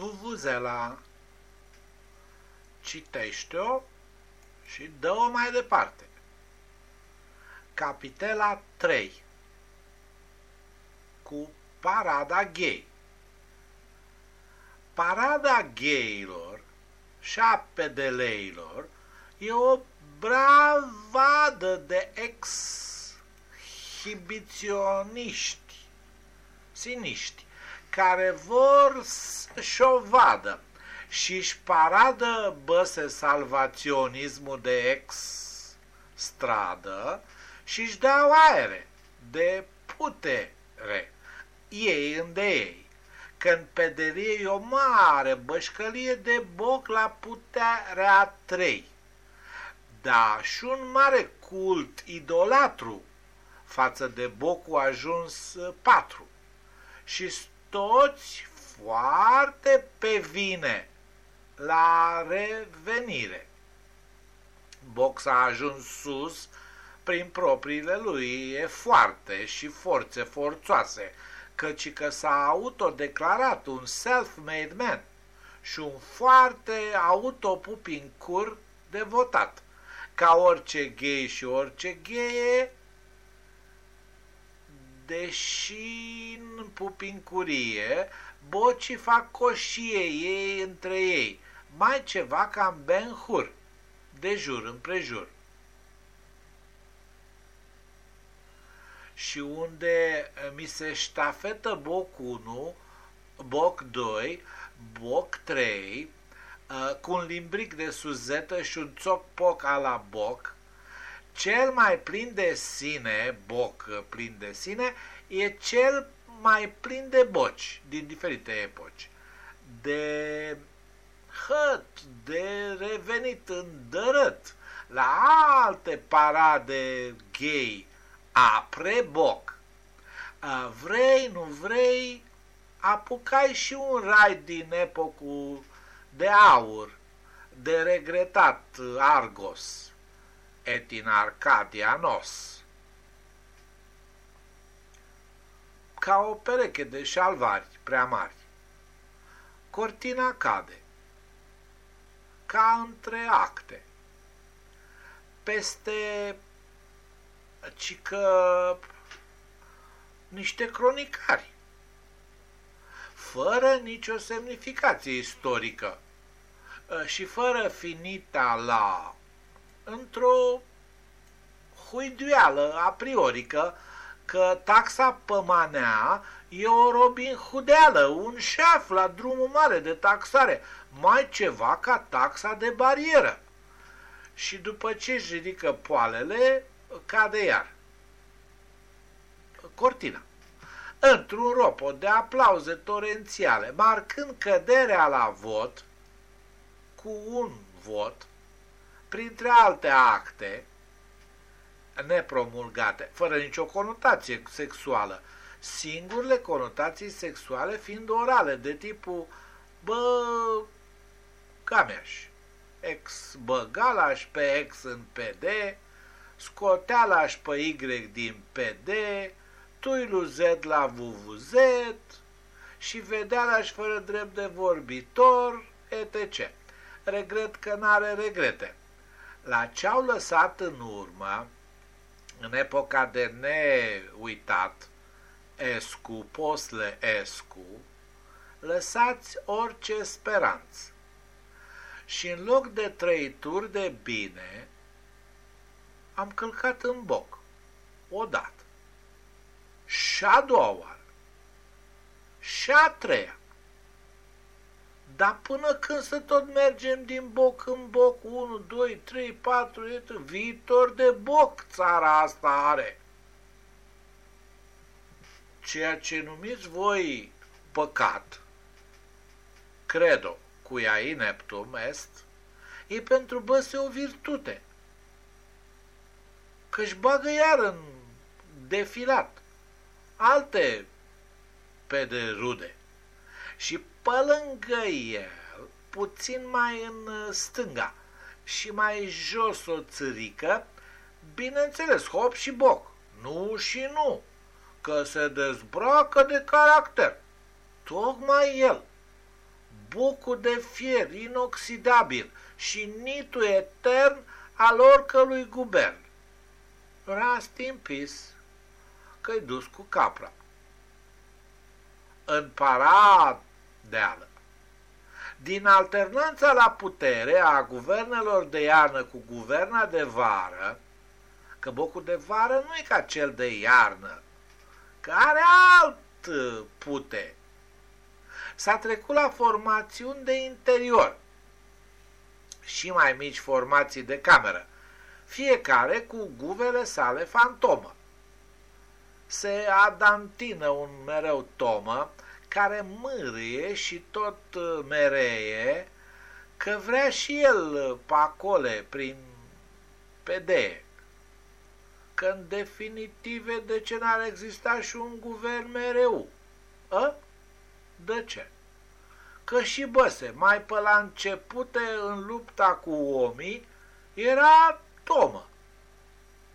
Vuvuzela. Citește-o și dă-o mai departe. Capitela 3 Cu parada gay Parada gayilor și a pedeleilor e o bravadă de exhibiționiști, siniști, care vor să o vadă și își paradă băse salvaționismul de ex-stradă și își dau aere de putere, ei înde ei, când pederie e o mare bășcălie de boc la puterea trei. Da, și un mare cult idolatru față de bocul ajuns patru. Și toți foarte pe vine la revenire. Box a ajuns sus prin propriile lui e foarte și forțe forțoase, căci că s-a autodeclarat un self-made man și un foarte autopupincur devotat. Ca orice gay și orice gay deși în pupincurie, bocii fac coșie ei între ei, mai ceva ca în Ben Hur, de jur împrejur. Și unde eh, mi se ștafetă boc 1, boc 2, boc 3, eh, cu un limbric de suzetă și un țoc poc a la boc, cel mai plin de sine, boc eh, plin de sine, e cel mai plin de boci din diferite epoci. De hăt, de revenit în dărât, la alte parade gay, apre boc. Vrei, nu vrei, apucai și un rai din epocul de aur, de regretat Argos, et in Arcadia nos. Ca o pereche de șalvari prea mari. Cortina cade ca între acte. Peste ci că niște cronicari, fără nicio semnificație istorică și fără finita la într-o huiduială a priorică că taxa pămanea e o Robin Hudeală, un șef la drumul mare de taxare, mai ceva ca taxa de barieră. Și după ce își ridică poalele, cade iar. Cortina. Într-un ropot de aplauze torențiale, marcând căderea la vot, cu un vot, printre alte acte nepromulgate, fără nicio conotație sexuală, singurele conotații sexuale fiind orale, de tipul bă, gameaș, ex băgalaș pe ex în PD, scotealaș pe Y din PD, tuilu Z la VVZ și vedealaș fără drept de vorbitor, etc. Regret că n-are regrete. La ce-au lăsat în urmă, în epoca de neuitat, Escu, posle Escu, lăsați orice speranță. Și în loc de trăituri de bine, am călcat în boc, odată, și a doua oară, și a treia. Dar până când să tot mergem din boc în boc, 1, 2, 3, 4, viitor de boc țara asta are ceea ce numiți voi păcat, credo, cuia ineptum est, e pentru băse o virtute. Că-și bagă iar în defilat alte pe de rude. Și pe lângă el, puțin mai în stânga și mai jos o țărică, bineînțeles, hop și boc, nu și nu că se dezbracă de caracter. Tocmai el. bucul de fier inoxidabil și nitul etern al oricălui guvern. Rest in peace, că-i dus cu capra. În paradeală. Din alternanța la putere a guvernelor de iarnă cu guverna de vară, că bocul de vară nu e ca cel de iarnă, că are alt pute. S-a trecut la formațiuni de interior și mai mici formații de cameră, fiecare cu guvele sale fantomă. Se adantină un mereu tomă care mârie și tot mereie că vrea și el pacole prin pedee că în definitive de ce n-ar exista și un guvern mereu? A? De ce? Că și băse, mai pe la începute în lupta cu omii, era tomă,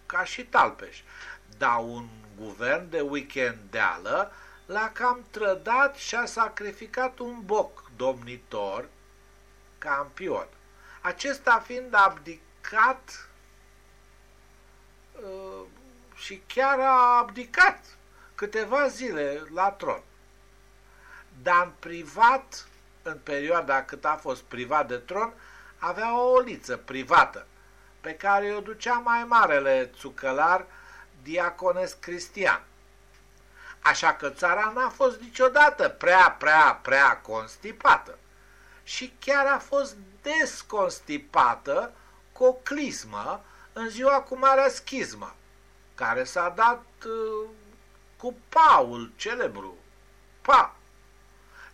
ca și talpeș. Dar un guvern de weekendeală l-a cam trădat și a sacrificat un boc domnitor, campion. Acesta fiind abdicat Uh, și chiar a abdicat câteva zile la tron. Dar în privat, în perioada cât a fost privat de tron, avea o oliță privată, pe care o ducea mai marele țucălar Diacones Cristian. Așa că țara n-a fost niciodată prea, prea, prea constipată. Și chiar a fost desconstipată cu o clismă în ziua cu marea schismă, care s-a dat uh, cu Paul celebru. Pa!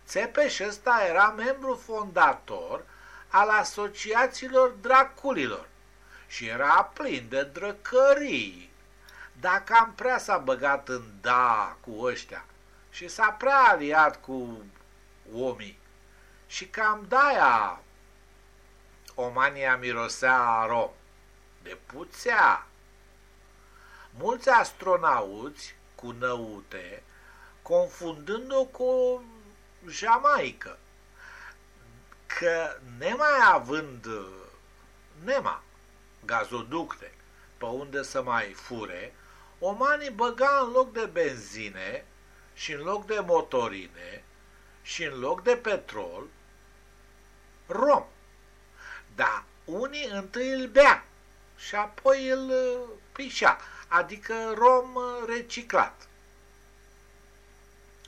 Țepeș ăsta era membru fondator al asociațiilor draculilor și era plin de drăcării. Dacă am prea s-a băgat în da cu ăștia. Și s-a prea aliat cu omii. Și cam de-aia Omania mirosea a rom. De puțea. Mulți astronauți cu năute, confundând-o cu Jamaica, că nemai având nema gazoducte pe unde să mai fure, omanii băga în loc de benzine și în loc de motorine și în loc de petrol rom. Dar unii întâi îl bea și apoi îl uh, pișea, adică rom uh, reciclat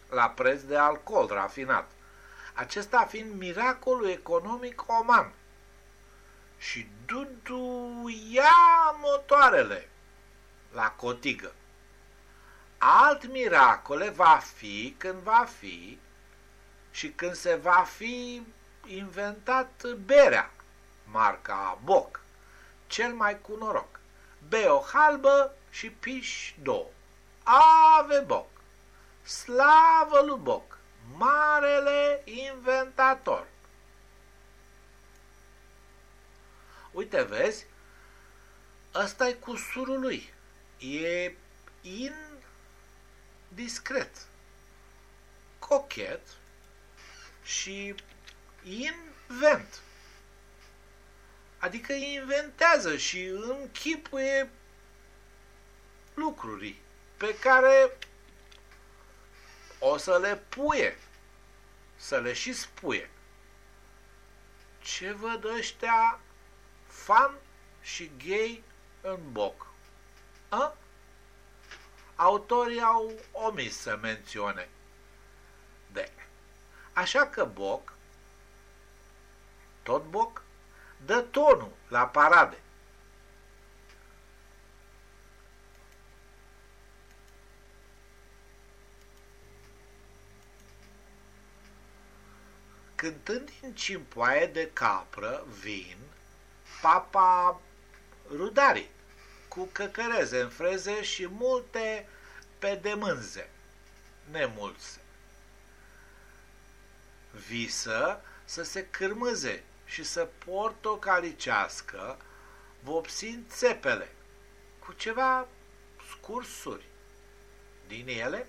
la preț de alcool rafinat, acesta fiind miracolul economic oman. Și Dudu ia motoarele la cotigă. Alt miracole va fi când va fi și când se va fi inventat berea, marca Boc cel mai cu noroc. Be o halbă și piș două. Ave boc! Slavă lui Boc, marele inventator! Uite, vezi, ăsta e cu surul lui. E indiscret, cochet și invent. Adică inventează și închipuie lucruri pe care o să le puie, să le și spuie. Ce văd ăștia fan și gay în boc? A? Autorii au omis să mențione. De. Așa că boc, tot boc, dă tonul la parade. Cântând în cimpoaie de capră vin papa Rudari cu căcăreze în freze și multe pedemânze, nemulse. Visă să se cârmâze și să portocalicească, vopsind țepele cu ceva scursuri. Din ele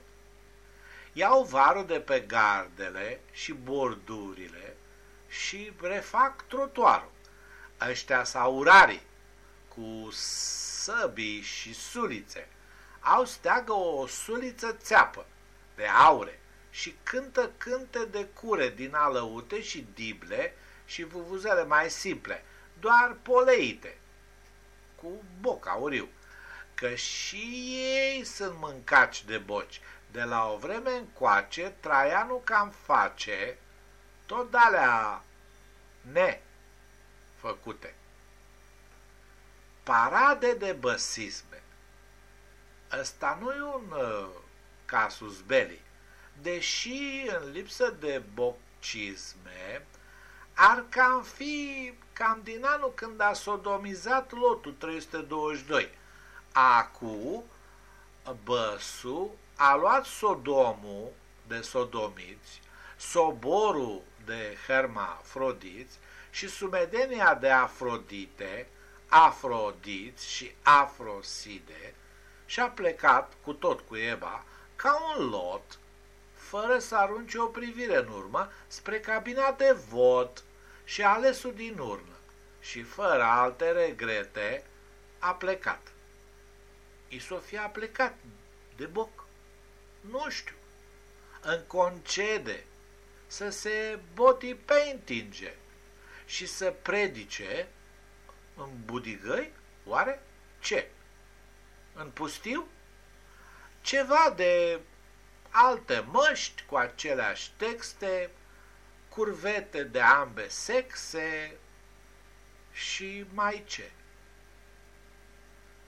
iau varul de pe gardele și bordurile și refac trotuarul. Ăștia saurarii cu săbii și sulițe au steagă o suliță țeapă de aure și cântă cânte de cure din alăute și dible și vuvuzele mai simple, doar poleite, cu boc auriu, că și ei sunt mâncaci de boci. De la o vreme încoace, Traianu cam face tot alea nefăcute. Parade de băsisme. Ăsta nu e un uh, casus belli, deși în lipsă de bocisme, ar cam fi cam din anul când a sodomizat lotul 322. Acu, Băsu a luat Sodomul de sodomiți, Soborul de hermafrodiți și sumedenia de afrodite, afrodiți și afroside și a plecat cu tot cu Eva ca un lot fără să arunce o privire în urmă spre cabina de vot și alesul din urnă și fără alte regrete a plecat. Isofia a plecat de boc. Nu știu. În concede să se body paintinge și să predice în budigăi, oare? Ce? În pustiu? Ceva de alte măști cu aceleași texte, curvete de ambe sexe și mai ce.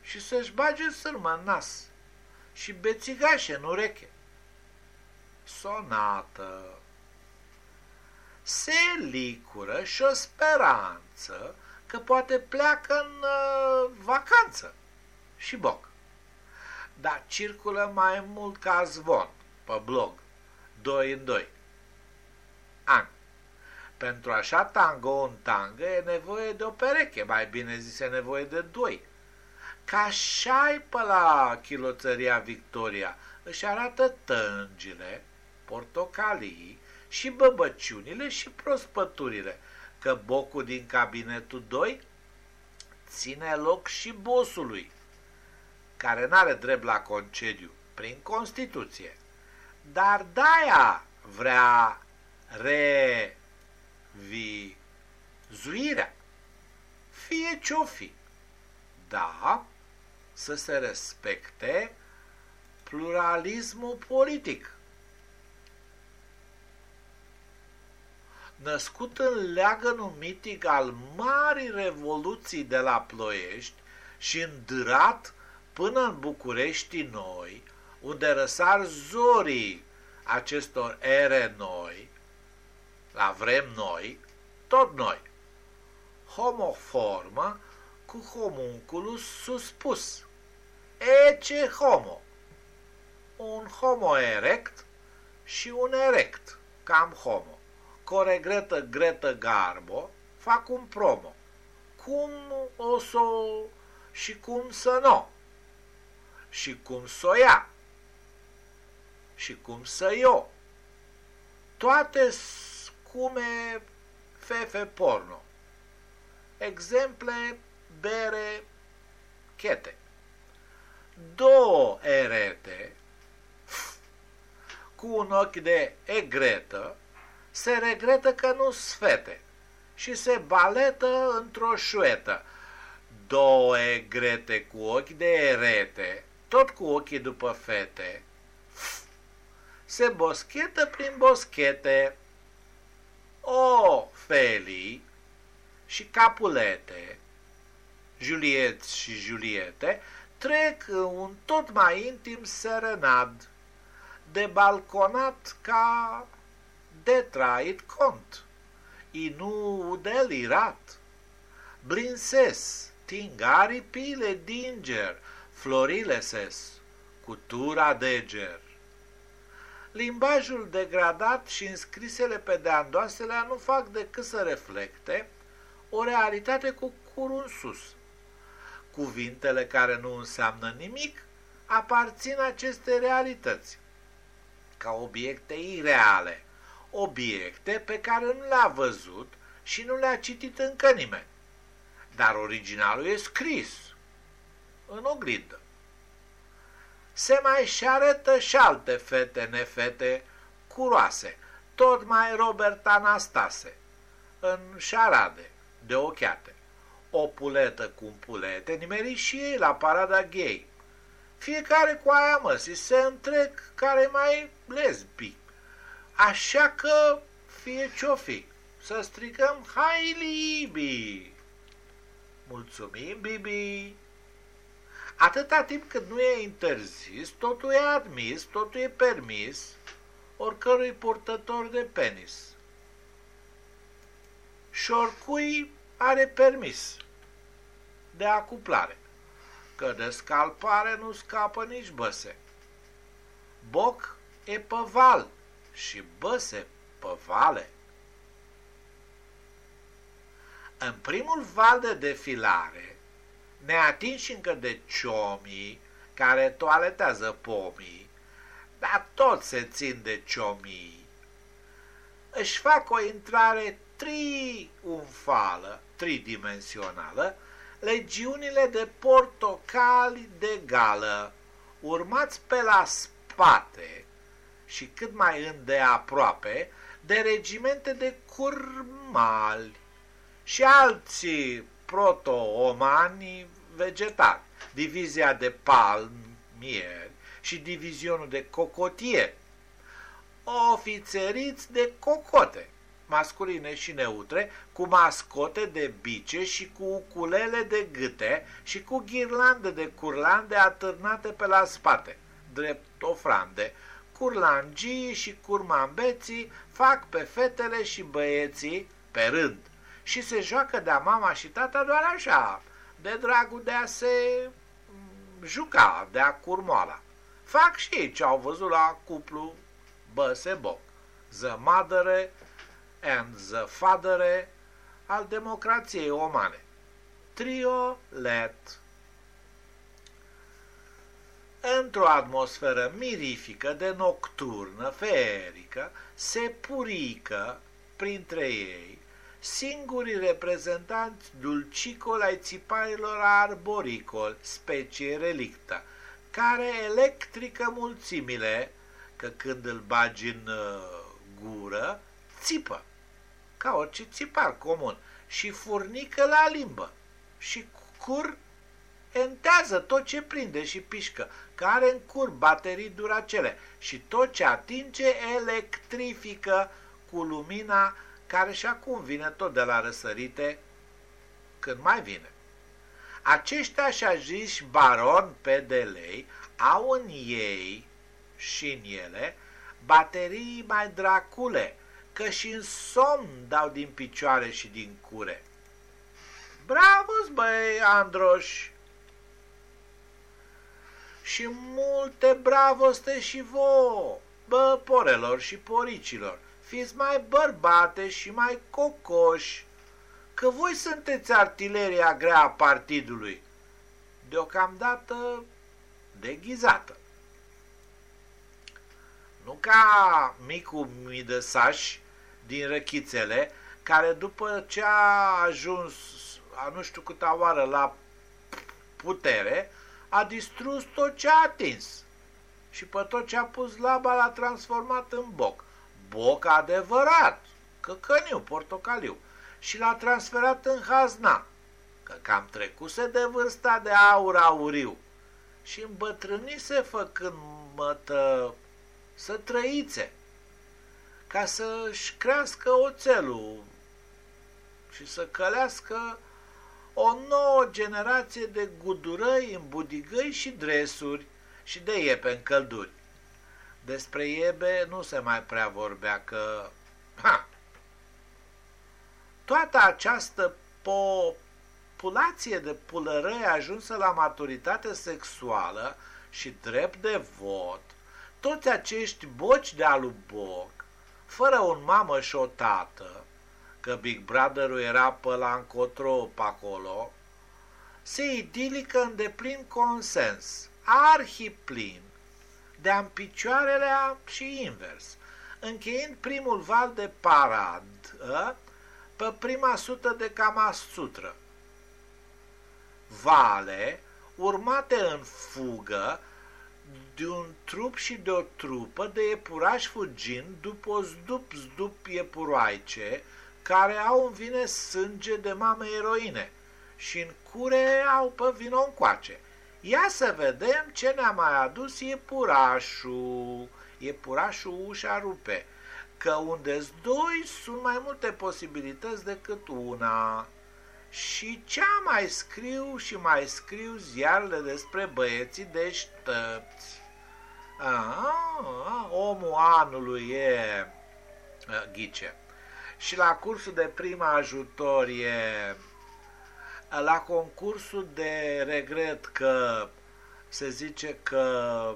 Și să-și bage sârmă în nas și bețigașe în ureche. Sonată. Se licură și o speranță că poate pleacă în uh, vacanță și boc. Dar circulă mai mult ca zvon pe blog, doi în doi. An. Pentru așa tango un tangă e nevoie de o pereche, mai bine zis e nevoie de doi. Ca așa pe la chiloțăria Victoria, își arată tângile, portocalii și băbăciunile și prospăturile, că bocul din cabinetul 2 ține loc și bosului, care n-are drept la concediu, prin Constituție. Dar de-aia vrea revizuirea. Fie ce-o fi. Da, să se respecte pluralismul politic. Născut în leagănul mitic al marii revoluții de la Ploiești și îndârat până în București noi, unde răsar zorii acestor ere noi, la vrem noi, tot noi. Homoformă cu homunculus suspus. Ece homo. Un homo erect și un erect, cam homo. Coregretă gretă garbo, fac un promo. Cum o să și cum să nu. Și cum să o ia. Și cum să eu. Toate scume fefe porno. Exemple bere, chete. Două erete cu un ochi de egretă se regretă că nu sfete și se baletă într-o șuetă. Două egrete cu ochi de erete, tot cu ochii după fete, se boschetă prin boschete. O, felii și capulete Juliet și Juliete trec un tot mai intim serenad, de balconat ca de trait cont, inu delirat, blinses, tingari pile dinger, florileses, cu tura deger. Limbajul degradat și înscrisele pe deandoasele nu fac decât să reflecte o realitate cu curul în sus – cuvintele care nu înseamnă nimic aparțin aceste realități ca obiecte ireale, obiecte pe care nu le-a văzut și nu le-a citit încă nimeni. Dar originalul e scris în oglindă. Se mai și arătă și alte fete nefete curoase, tot mai Robert Anastase, în șarade de ochiate. O puletă cu un pulete nimeri și ei la parada gay. Fiecare cu aia măsii se întrec care mai lesbic. Așa că fie ce-o fi, să stricăm Hai Libi! Mulțumim, Bibi! Atâta timp cât nu e interzis, totul e admis, totul e permis oricărui purtător de penis. Și oricui are permis de acuplare, că de scalpare nu scapă nici băse. Boc e păval și băse păvale. În primul val de defilare, neatinși încă de ciomii care toaletează pomii, dar tot se țin de ciomii, își fac o intrare triumfală, tridimensională, legiunile de portocali de gală, urmați pe la spate și cât mai îndeaproape de regimente de curmali și alții proto-omani vegetali, divizia de palmieri și divizionul de cocotieri, ofițeriți de cocote, masculine și neutre, cu mascote de bice și cu uculele de gâte și cu ghirlande de curlande atârnate pe la spate, drept ofrande. Curlangii și curmambeții fac pe fetele și băieții pe rând și se joacă de-a mama și tata doar așa, de dragul de a se mm, juca, de a curmoala. Fac și ei ce au văzut la cuplu Băseboc, The Mother and the Father al democrației omane. Trio Let Într-o atmosferă mirifică de nocturnă, feerică, se purică printre ei. Singurii reprezentanți dulcicol ai țiparilor arboricol, specie relicta, care electrică mulțimile, că când îl bagi în uh, gură, țipă, ca orice țipar comun, și furnică la limbă, și cur entează tot ce prinde și pișcă, care în cur baterii duracele și tot ce atinge electrifică cu lumina care și acum vine tot de la răsărite, când mai vine. Aceștia așa zis baron pe de lei au în ei și în ele baterii mai dracule, că și în somn dau din picioare și din cure. Bravo, băi, Androș! Și multe bravoste și vouă, bă, porelor și poricilor, fiți mai bărbate și mai cocoși, că voi sunteți artileria grea a partidului, deocamdată deghizată. Nu ca micul midăsaș din răchițele, care după ce a ajuns a nu știu câta oară la putere, a distrus tot ce a atins. Și pe tot ce a pus laba l-a transformat în boc. Boc adevărat, căcăniu, portocaliu, și l-a transferat în hazna, că cam trecuse de vârsta de aur auriu. Și îmbătrânise făcând mătă să trăițe, ca să-și crească oțelul și să călească o nouă generație de gudurăi în budigăi și dresuri și de iepe în călduri. Despre iebe nu se mai prea vorbea că... Ha! Toată această populație de pulărăi ajunsă la maturitate sexuală și drept de vot, toți acești boci de aluboc, fără un mamă și o tată, că Big Brother-ul era pe la încotro pe acolo, se idilică în deplin consens, arhiplin, de-a picioarele și invers, încheind primul val de parad ă, pe prima sută de Kama Sutra. Vale urmate în fugă de un trup și de o trupă de iepurași fugind după o zdup-zdup iepuroaice care au în vine sânge de mame eroine și în cure au pe vino încoace. Ia să vedem ce ne-a mai adus iepurașul. Iepurașul ușa rupe, că unde doi sunt mai multe posibilități decât una. Și ce mai scriu și mai scriu ziarele despre băieții deștepți. Aha, omul anului e ghice. Și la cursul de prima ajutor e la concursul de regret că se zice că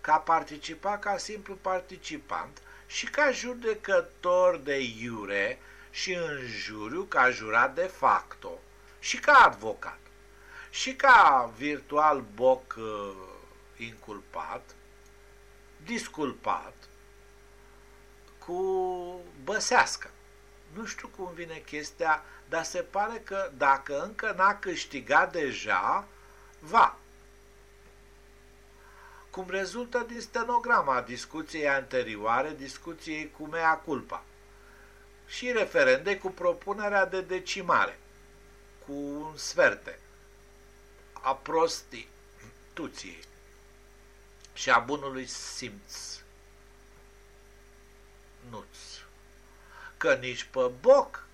ca participat ca simplu participant și ca judecător de iure și în juriu ca jurat de facto și ca avocat și ca virtual boc uh, inculpat, disculpat, cu băsească. Nu știu cum vine chestia, dar se pare că dacă încă n-a câștigat deja, va. Cum rezultă din stenograma discuției anterioare, discuției cu mea culpa și referende cu propunerea de decimare, cu un sferte a prostii, tuției și a bunului simț. Nuț. Că nici pe boc,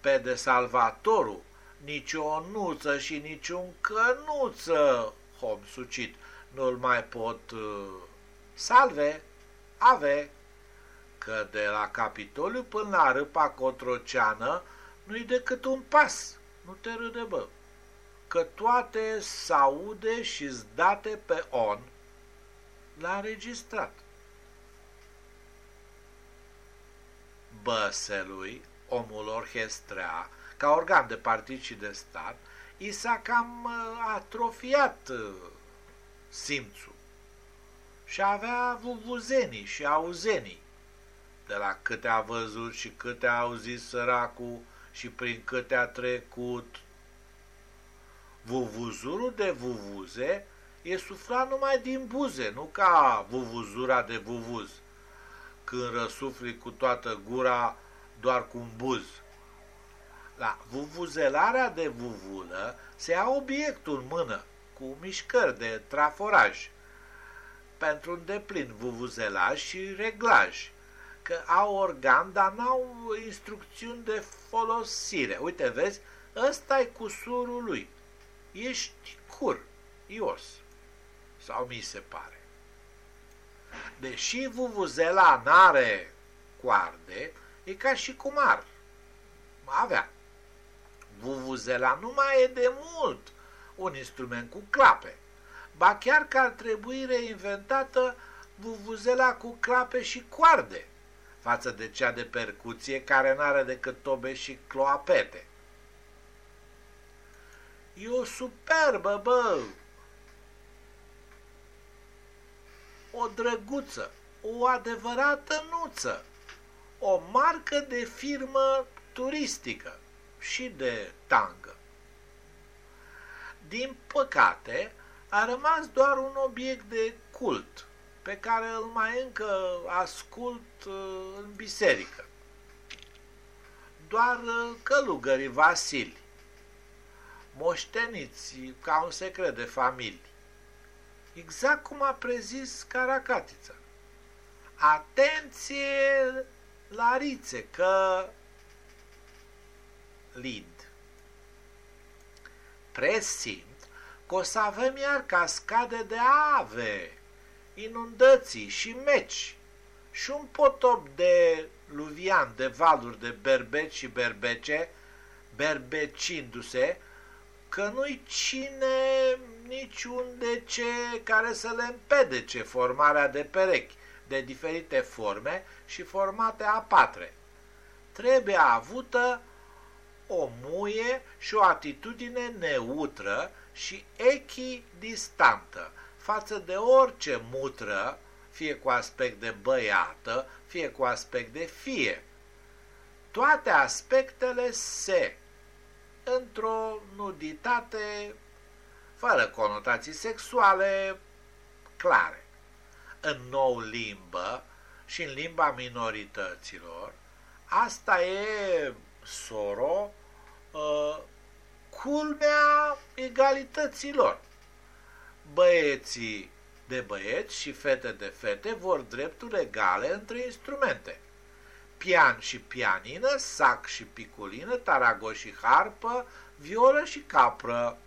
pe de salvatorul, nici o nuță și nici un cănuță, hom sucit, nu-l mai pot uh, salve, ave, că de la Capitoliu până la Râpa Cotroceană nu-i decât un pas, nu te râde, bă, că toate s-aude și date pe on, l-a înregistrat. Băselui, omul orchestrea, ca organ de partid și de stat, i s-a cam uh, atrofiat uh, simțul și avea vuvuzenii și auzenii de la câte a văzut și câte a auzit săracul și prin câte a trecut. Vuvuzurul de vuvuze e suflat numai din buze, nu ca vuvuzura de vuvuz, când răsufli cu toată gura doar cu un buz. La vuvuzelarea de vuvulă se ia obiectul în mână, cu mișcări de traforaj, pentru un deplin vuvuzelaj și reglaj, că au organ, dar n-au instrucțiuni de folosire. Uite, vezi, ăsta e cusurul lui. Ești cur, ios. Sau mi se pare. Deși vuvuzela n-are coarde, e ca și cum ar avea. Vuvuzela nu mai e de mult un instrument cu clape. Ba chiar că ar trebui reinventată vuvuzela cu clape și coarde față de cea de percuție care n-are decât tobe și cloapete. E o superbă, bă! O drăguță, o adevărată nuță, o marcă de firmă turistică și de tangă. Din păcate, a rămas doar un obiect de cult – pe care îl mai încă ascult uh, în biserică. Doar uh, călugării Vasili, moșteniți ca un secret de familie. Exact cum a prezis Caracatița. Atenție la rițe, că lid. Presimt că o să avem iar cascade de ave inundații și meci și un potop de luvian, de valuri, de berbeci și berbece, berbecindu-se, că nu-i cine niciun de ce care să le împedece formarea de perechi de diferite forme și formate a patre. Trebuie avută o muie și o atitudine neutră și echidistantă, față de orice mutră fie cu aspect de băiată, fie cu aspect de fie. Toate aspectele se, într-o nuditate fără conotații sexuale clare. În nou limbă și în limba minorităților, asta e, soro, uh, culmea egalităților. Băieții de băieți și fete de fete vor drepturi egale între instrumente. Pian și pianină, sac și piculină, tarago și harpă, violă și capră.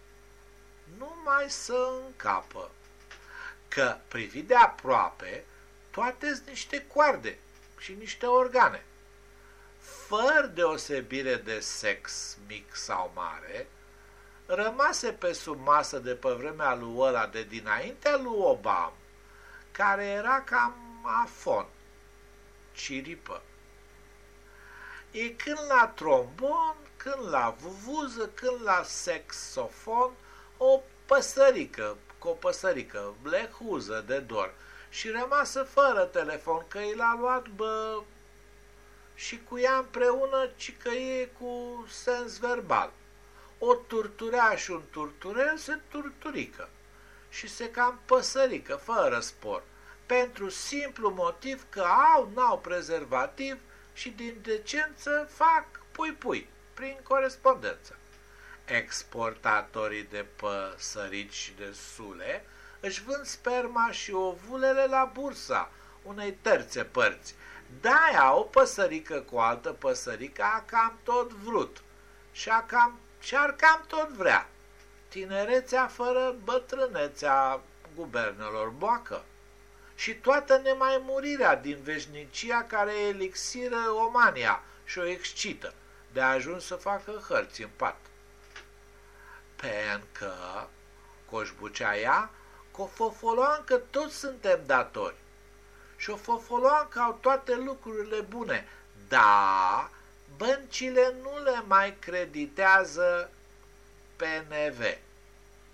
Numai să încapă. Că, privit de aproape, toate sunt niște coarde și niște organe. Fără deosebire de sex mic sau mare, rămase pe sub masă de pe vremea lui ăla de dinaintea lui Obam, care era cam afon, ciripă. E când la trombon, când la vuvuză, când la sexofon, o păsărică, cu o păsărică, blehuză de dor, și rămasă fără telefon, că i l-a luat, bă, și cu ea împreună, ci că e cu sens verbal. O turturea și un turturel se turturică. Și se cam păsărică, fără spor, pentru simplu motiv că au, n-au prezervativ și din decență fac pui-pui, prin corespondență. Exportatorii de păsărici și de sule își vând sperma și ovulele la bursa unei terțe părți. De-aia o păsărică cu o altă păsărică a cam tot vrut și a cam și ar cam tot vrea. Tinerețea fără bătrânețea guvernelor boacă și toată nemaimurirea din veșnicia care elixiră omania și o excită, de a ajuns să facă hărți în pat. Pentru coșbucea ea, că o fofoloancă toți suntem datori. Și o fofoloancă au toate lucrurile bune, da, băncile nu le mai creditează PNV,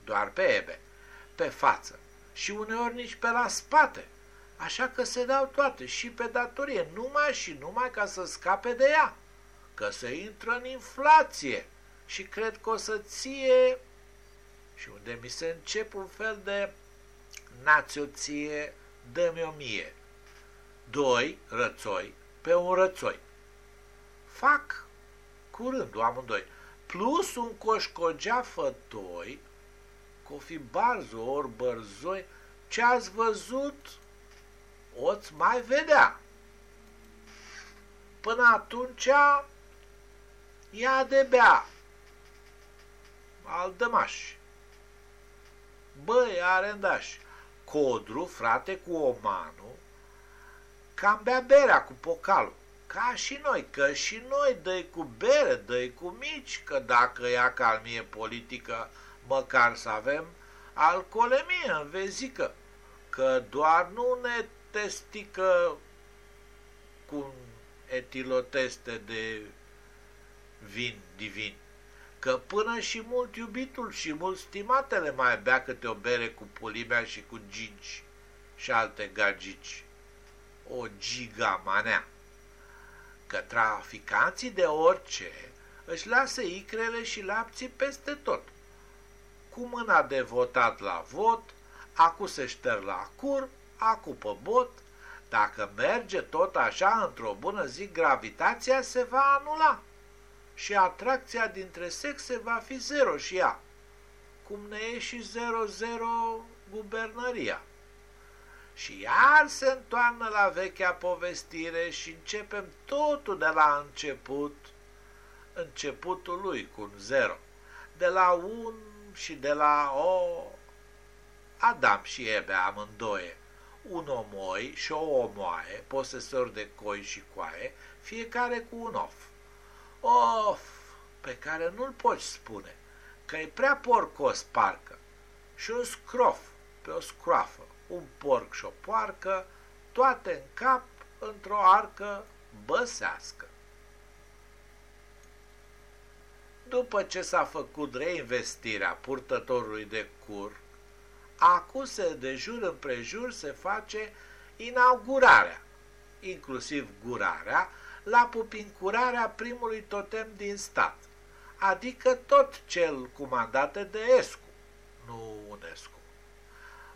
doar pe EBE, pe față. Și uneori nici pe la spate. Așa că se dau toate și pe datorie, numai și numai ca să scape de ea, că se intră în inflație și cred că o să ție și unde mi se încep un fel de nați-o ție, dă-mi o mie. Doi rățoi pe un rățoi fac curând amândoi. Plus un coșcogea fătoi, cu fi barzo ori bărzoi, ce ați văzut, oți mai vedea. Până atunci, ia de bea, al dămaș. Băi, arendaș, codru, frate cu omanul, cam bea berea cu pocalul. Ca și noi, că și noi dă cu bere, dă cu mici, că dacă e acalmie politică, măcar să avem alcoolemie în vezică, că doar nu ne testică cu etiloteste de vin divin, că până și mult iubitul și mult stimatele mai bea câte o bere cu pulimea și cu ginci și alte gagici. O giga manea că traficanții de orice își lasă icrele și lapții peste tot. Cu mâna de votat la vot, acu se șterg la cur, acu pe bot, dacă merge tot așa, într-o bună zi, gravitația se va anula și atracția dintre sexe va fi zero și ea, cum ne e și zero-zero gubernăria. Și iar se întoarnă la vechea povestire și începem totul de la început, începutul lui cu un zero, de la un și de la o. Adam și Ebe amândoie, un omoi și o omoaie, posesori de coi și coaie, fiecare cu un of. Of, pe care nu-l poți spune, că e prea porcos parcă, și un scrof pe o scroafă un porc și o poarcă, toate în cap într-o arcă băsească. După ce s-a făcut reinvestirea purtătorului de cur, acuse de jur împrejur se face inaugurarea, inclusiv gurarea, la pupincurarea primului totem din stat, adică tot cel cu mandate de Escu, nu UNESCO.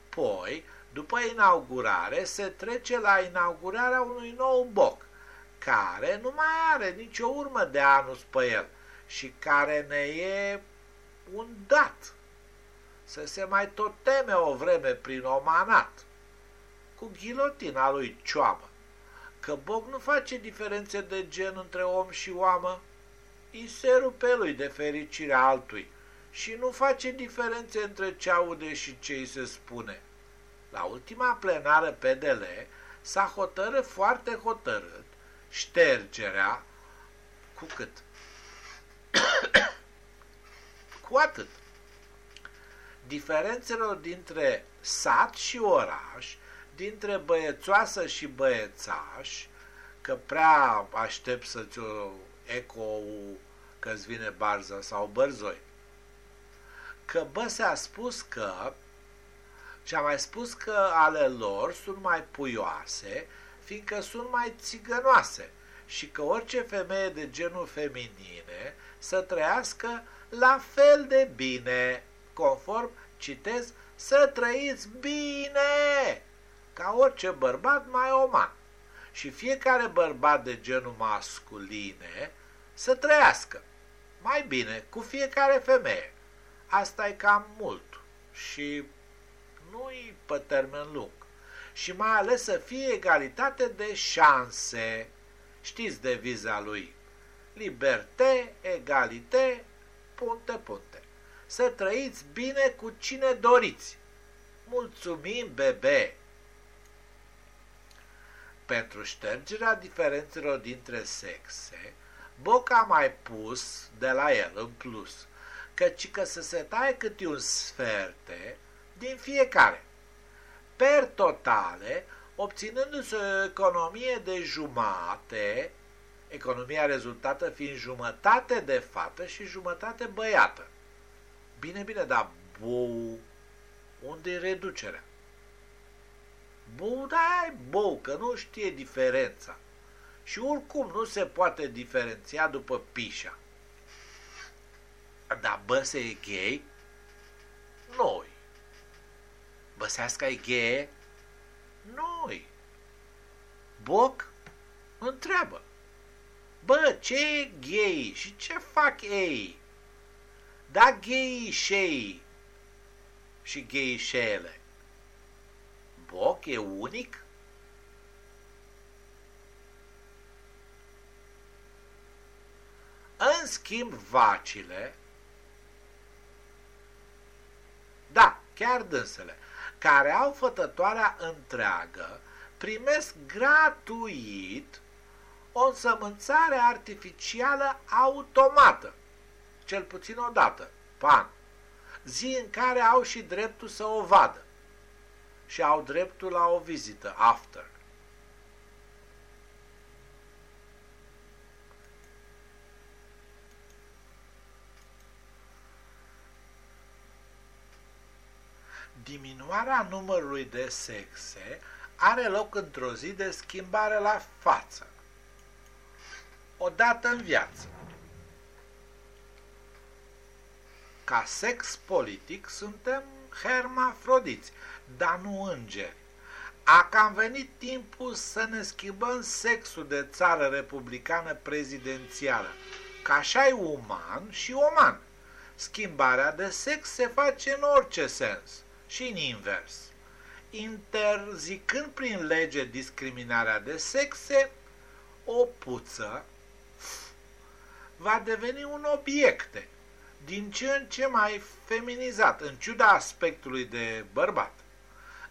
Poi, după inaugurare, se trece la inaugurarea unui nou boc, care nu mai are nicio urmă de anus pe el și care ne e un dat. Să se mai tot teme o vreme prin omanat, cu ghilotina lui Cioamă, că Boc nu face diferențe de gen între om și oamă, îi se rupe lui de fericirea altui și nu face diferențe între ce aude și ce îi se spune. La ultima plenară PDL s-a hotărât foarte hotărât ștergerea cu cât? cu atât. Diferențelor dintre sat și oraș, dintre băiețoasă și băiețaș, că prea aștept să-ți o eco că-ți vine barza sau bărzoi. Că bă s-a spus că și a mai spus că ale lor sunt mai puioase, fiindcă sunt mai țigănoase și că orice femeie de genul feminine să trăiască la fel de bine, conform, citez, să trăiți bine, ca orice bărbat mai oman. Și fiecare bărbat de genul masculine să trăiască mai bine cu fiecare femeie. Asta e cam mult și nu-i pe termen lung. Și mai ales să fie egalitate de șanse. Știți deviza lui. Liberté, egalite, punte, punte. Să trăiți bine cu cine doriți. Mulțumim, bebe! Pentru ștergerea diferențelor dintre sexe, Boc a mai pus de la el în plus, căci că să se taie câte un sferte din fiecare. Per totale, obținându-se o economie de jumate, economia rezultată fiind jumătate de fată și jumătate băiată. Bine, bine, dar bou, unde e reducerea? Bou, da, ai bou, că nu știe diferența. Și oricum nu se poate diferenția după pișa. Dar băse e gay? Noi. Băsească e gay? Noi. Boc? Întreabă. Bă, ce e gay și ce fac ei? Da gay și și gay șele. Boc e unic? În schimb, vacile, da, chiar dânsele, care au fătătoarea întreagă, primesc gratuit o însămânțare artificială automată, cel puțin o dată, pan, zi în care au și dreptul să o vadă și au dreptul la o vizită, after. diminuarea numărului de sexe are loc într-o zi de schimbare la față, o dată în viață. Ca sex politic suntem hermafrodiți, dar nu îngeri. A cam venit timpul să ne schimbăm sexul de țară republicană prezidențială, că așa e uman și uman. Schimbarea de sex se face în orice sens și în invers, interzicând prin lege discriminarea de sexe, o puță va deveni un obiecte din ce în ce mai feminizat, în ciuda aspectului de bărbat.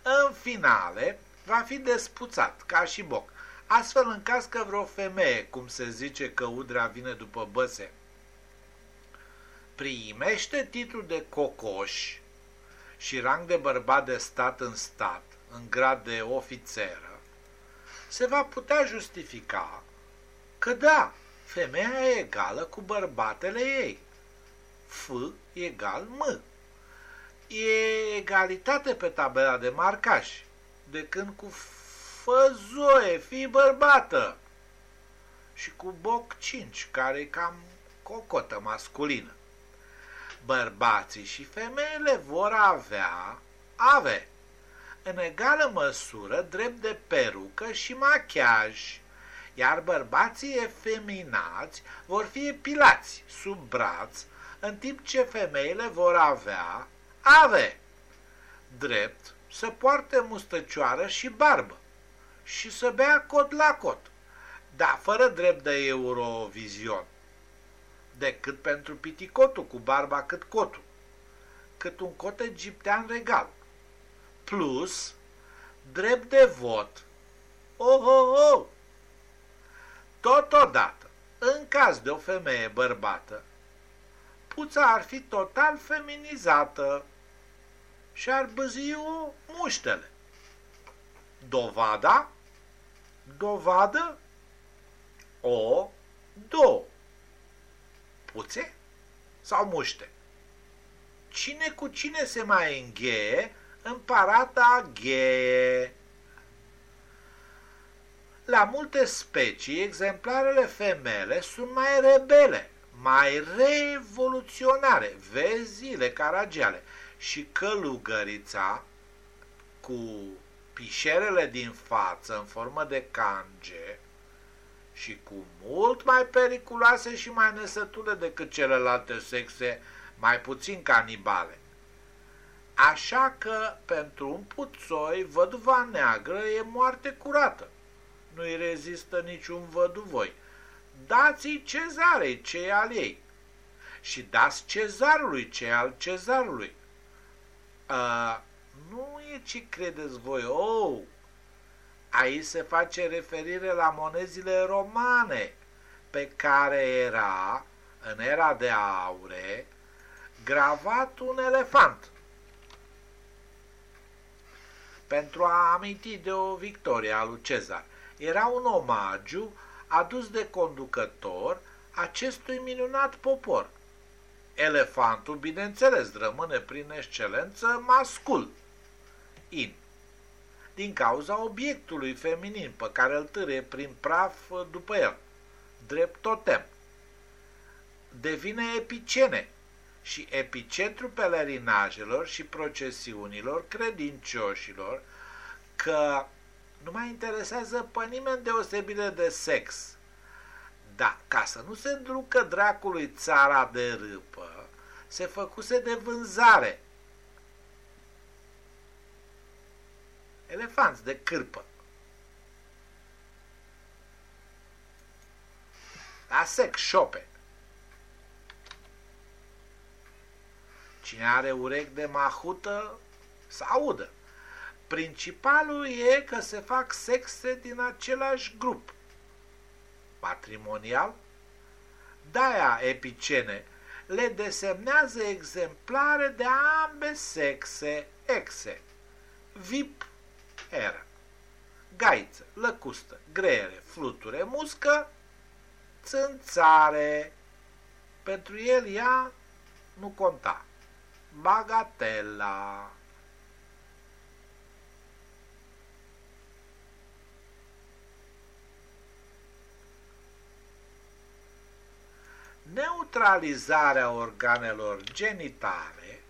În finale, va fi despuțat, ca și boc, astfel în caz că vreo femeie, cum se zice că udrea vine după băse, primește titlul de cocoș și rang de bărbat de stat în stat, în grad de ofițeră, se va putea justifica că da, femeia e egală cu bărbatele ei. F egal M. E egalitate pe tabela de marcaj, de când cu Fă zoie, fii bărbată! Și cu boc 5, care e cam cocotă masculină. Bărbații și femeile vor avea, ave, în egală măsură drept de perucă și machiaj, iar bărbații efeminați vor fi epilați sub braț, în timp ce femeile vor avea, ave, drept să poarte mustăcioară și barbă și să bea cot la cot, dar fără drept de Eurovision, decât pentru piticotul cu barba cât cotul, cât un cot egiptean regal, plus drept de vot. Oh, oh, oh! Totodată, în caz de o femeie bărbată, puța ar fi total feminizată și ar băzi-o muștele. Dovada? Dovadă? O, două. Puțe sau muște? Cine cu cine se mai îngheie în parata gheie? La multe specii, exemplarele femele sunt mai rebele, mai revoluționare, vezi zile caragiale, și călugărița cu pișerele din față în formă de cange și cu mult mai periculoase și mai nesătule decât celelalte sexe mai puțin canibale. Așa că pentru un puțoi văduva neagră e moarte curată. Nu-i rezistă niciun văduvoi. Dați-i cezarei ce al ei și dați cezarului ce al cezarului Uh, nu e ce credeți voi. Oh, aici se face referire la monezile romane, pe care era, în era de aure, gravat un elefant. Pentru a aminti de o victorie a lui Cezar. Era un omagiu adus de conducător acestui minunat popor. Elefantul, bineînțeles, rămâne prin excelență mascul, in, din cauza obiectului feminin pe care îl târe prin praf după el, drept totem. Devine epicene și epicentru pelerinajelor și procesiunilor credincioșilor că nu mai interesează pe nimeni deosebire de sex, da, ca să nu se îndrucă dracului țara de râpă, se făcuse de vânzare. Elefanți de cârpă. La sex șope. Cine are urechi de mahută, să audă. Principalul e că se fac sexe din același grup patrimonial, de-aia epicene le desemnează exemplare de ambe sexe, exe, vip, era, gaiță, lăcustă, greiere, fluture, muscă, țânțare. Pentru el ea nu conta. Bagatela. Neutralizarea organelor genitale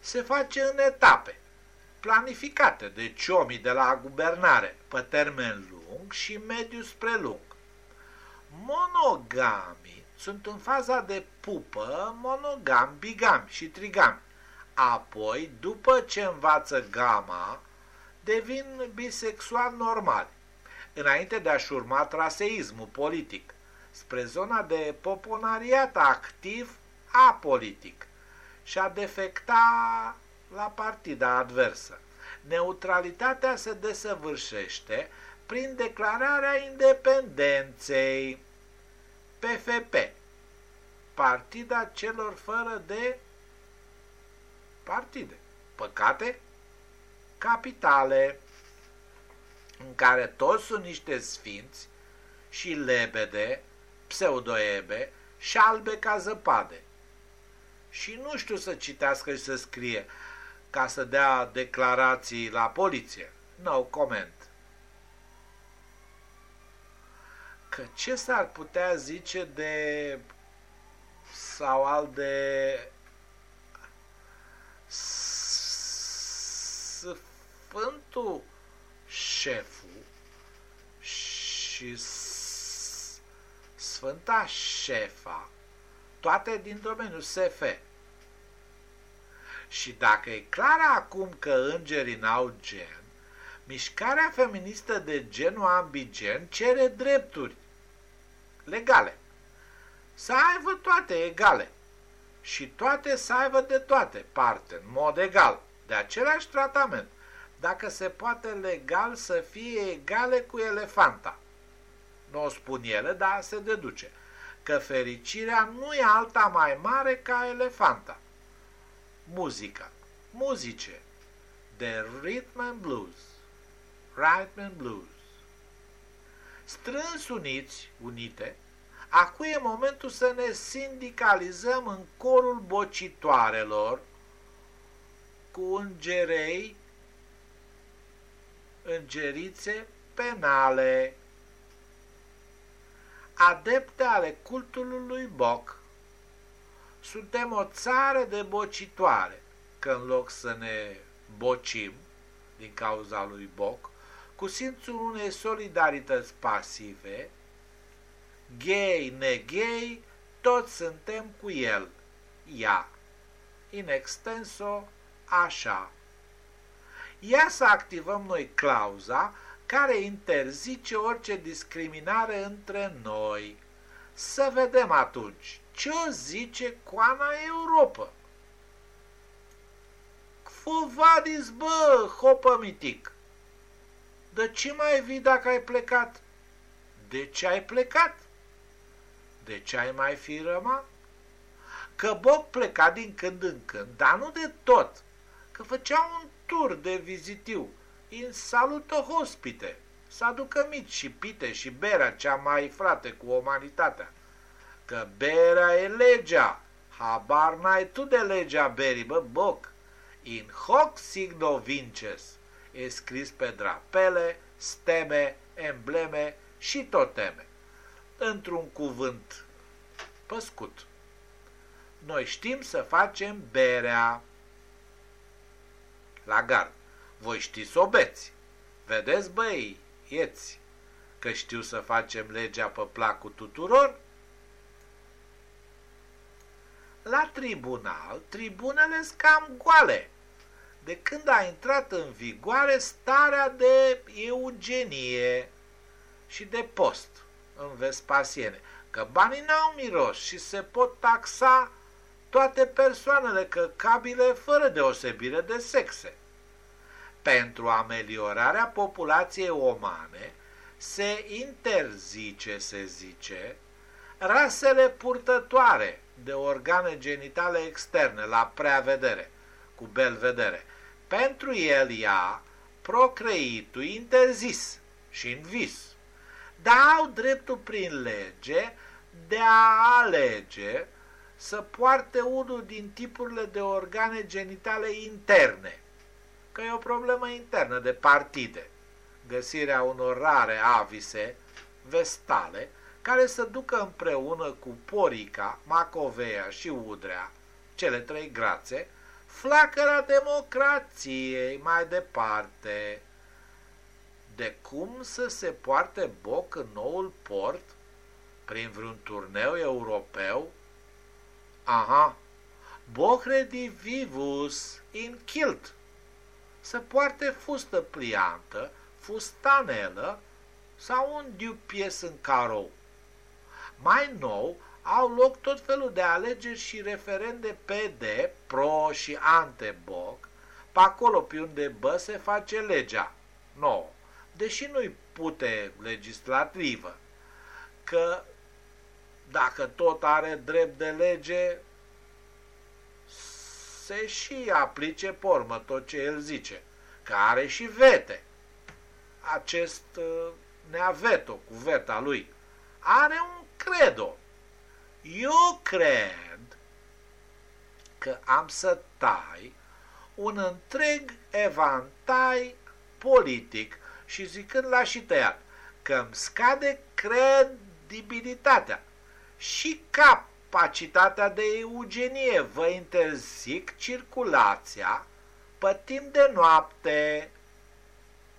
se face în etape, planificate de ciomii de la guvernare pe termen lung și mediu spre lung. Monogamii sunt în faza de pupă monogam, bigam și trigami. Apoi, după ce învață gama, devin bisexual normal, înainte de a-și urma traseismul politic spre zona de poponariat activ apolitic și a defecta la partida adversă. Neutralitatea se desăvârșește prin declararea independenței. PFP, partida celor fără de partide, păcate, capitale, în care toți sunt niște sfinți și lebede pseudoebe și albe ca zăpade. Și nu știu să citească și să scrie ca să dea declarații la poliție. No comment. Că ce s-ar putea zice de sau al de Sfântul șeful și Sfânta șefa, toate din domeniul SF. Și dacă e clar acum că îngerii n-au gen, mișcarea feministă de genul ambigen cere drepturi legale. Să aibă toate egale și toate să aibă de toate parte, în mod egal, de același tratament, dacă se poate legal să fie egale cu elefanta. Nu o spun ele, dar se deduce că fericirea nu e alta mai mare ca elefanta. Muzica, muzice, de rhythm and blues, rhythm and blues. Strâns uniți, unite, acum e momentul să ne sindicalizăm în corul bocitoarelor cu îngerei, îngerițe penale, adepte ale cultului lui Boc. Suntem o țară de bocitoare, că în loc să ne bocim din cauza lui Boc, cu simțul unei solidarități pasive, gay, negay, toți suntem cu el, ea. In extenso, așa. Ia să activăm noi clauza care interzice orice discriminare între noi. Să vedem atunci ce o zice coana Europa. Fuvadis, bă, hopă mitic! De ce mai vii dacă ai plecat? De ce ai plecat? De ce ai mai fi rămas? Că Bob pleca din când în când, dar nu de tot, că făcea un tur de vizitiu in saluto hospite, să aducă mici și pite și berea cea mai frate cu umanitatea. Că berea e legea, habar n-ai tu de legea berii, bă, boc. In hoc signo vinces, e scris pe drapele, steme, embleme și toteme. Într-un cuvânt păscut. Noi știm să facem berea. La gard. Voi știți să o beți. Vedeți, băi, ieți, că știu să facem legea pe placul tuturor? La tribunal, tribunele sunt cam goale. De când a intrat în vigoare starea de eugenie și de post în Vespasiene, că banii n-au miros și se pot taxa toate persoanele căcabile fără deosebire de sexe pentru ameliorarea populației umane se interzice, se zice, rasele purtătoare de organe genitale externe la preavedere, cu belvedere. Pentru el ea, procreitul interzis și în vis, dar au dreptul prin lege de a alege să poarte unul din tipurile de organe genitale interne, că e o problemă internă de partide, găsirea unor rare avise vestale care să ducă împreună cu Porica, Macovea și Udrea, cele trei grațe, flacăra democrației mai departe. De cum să se poarte boc în noul port prin vreun turneu europeu? Aha, boc redivivus in kilt să poarte fustă pliantă, fustanelă sau un dupies în carou. Mai nou, au loc tot felul de alegeri și referende PD, pro și ante-boc, pe acolo pe unde bă se face legea nouă, deși nu-i pute legislativă, că dacă tot are drept de lege, se și aplice pormă tot ce el zice, că are și vete. Acest uh, neaveto cu veta lui are un credo. Eu cred că am să tai un întreg evantai politic și zicând la și tăiat că îmi scade credibilitatea și capacitatea de eugenie. Vă interzic circulația pe timp de noapte.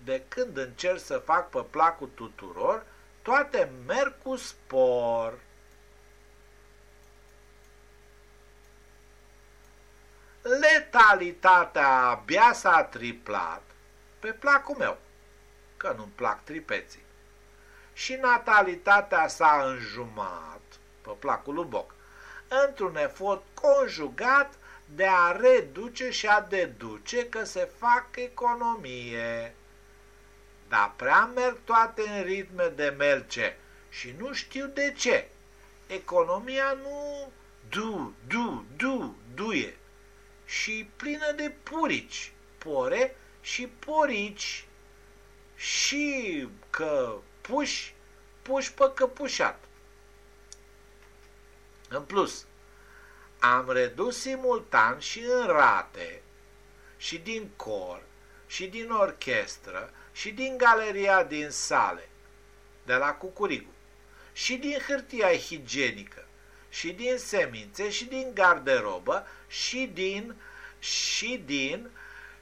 De când încerc să fac pe placul tuturor, toate merg cu spor. Letalitatea abia s-a triplat pe placul meu, că nu-mi plac tripeții. Și natalitatea s-a înjumat pe placul lui Boc, într-un efort conjugat de a reduce și a deduce că se fac economie. Dar prea merg toate în ritme de merge și nu știu de ce. Economia nu du, du, du, duie și plină de purici, pore și porici și că puși, puși pe căpușat. În plus, am redus simultan și în rate, și din cor, și din orchestră, și din galeria din sale, de la Cucurigu, și din hârtia higienică, și din semințe, și din garderobă, și din, și din,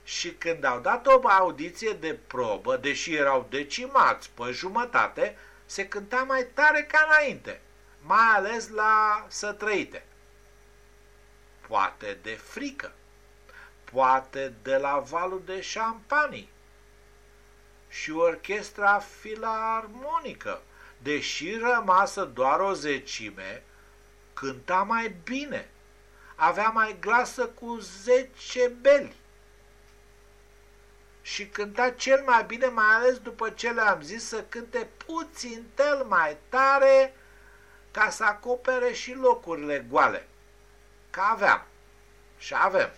și când au dat o audiție de probă, deși erau decimați pe jumătate, se cânta mai tare ca înainte, mai ales la sătrăite. Poate de frică, poate de la valul de șampanii și orchestra filarmonică, deși rămasă doar o zecime, cânta mai bine, avea mai glasă cu zece beli și cânta cel mai bine, mai ales după ce le-am zis să cânte puțin tel mai tare ca să acopere și locurile goale. Că aveam și avem.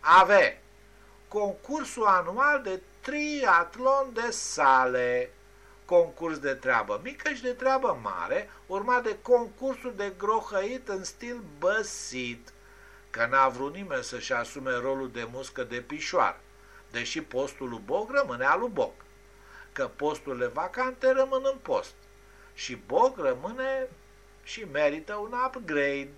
Ave concursul anual de triatlon de sale, concurs de treabă mică și de treabă mare, urmat de concursul de grohăit în stil băsit, că n-a vrut nimeni să-și asume rolul de muscă de pișoară deși postul lui Boc rămâne al lui Boc, că posturile vacante rămân în post și Boc rămâne și merită un upgrade.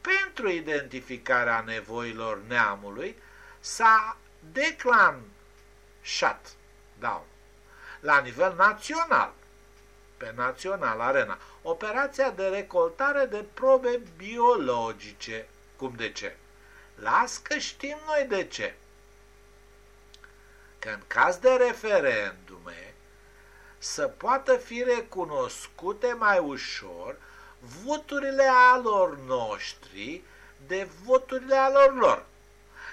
Pentru identificarea nevoilor neamului s-a declanșat down la nivel național, pe Național Arena, operația de recoltare de probe biologice. Cum de ce? Las că știm noi de ce că în caz de referendume să poată fi recunoscute mai ușor voturile alor noștri de voturile alor lor.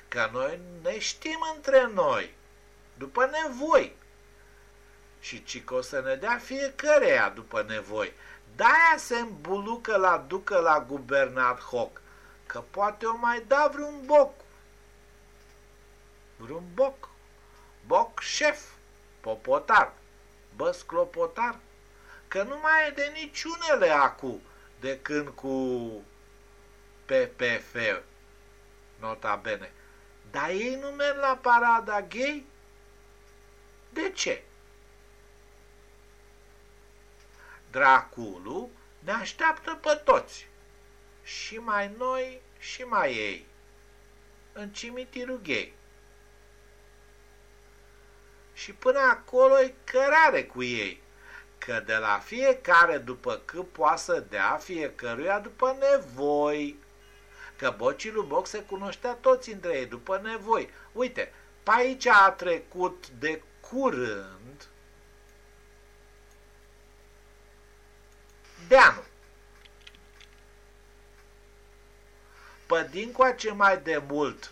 Că noi ne știm între noi, după nevoi. Și ci că o să ne dea fiecăreia după nevoi. De-aia se îmbulucă la ducă la guvernat hoc, că poate o mai da vreun boc. Vreun boc boc șef, popotar, băsclopotar, că nu mai e de niciunele acu de când cu PPF, nota bene. Dar ei nu merg la parada gay? De ce? Draculu ne așteaptă pe toți, și mai noi și mai ei, în cimitirul gay și până acolo e cărare cu ei, că de la fiecare după cât poate să dea fiecăruia după nevoi. Că bocii lui Boc se cunoștea toți între ei după nevoi. Uite, pe aici a trecut de curând Deanu. Pe dincoace mai de mult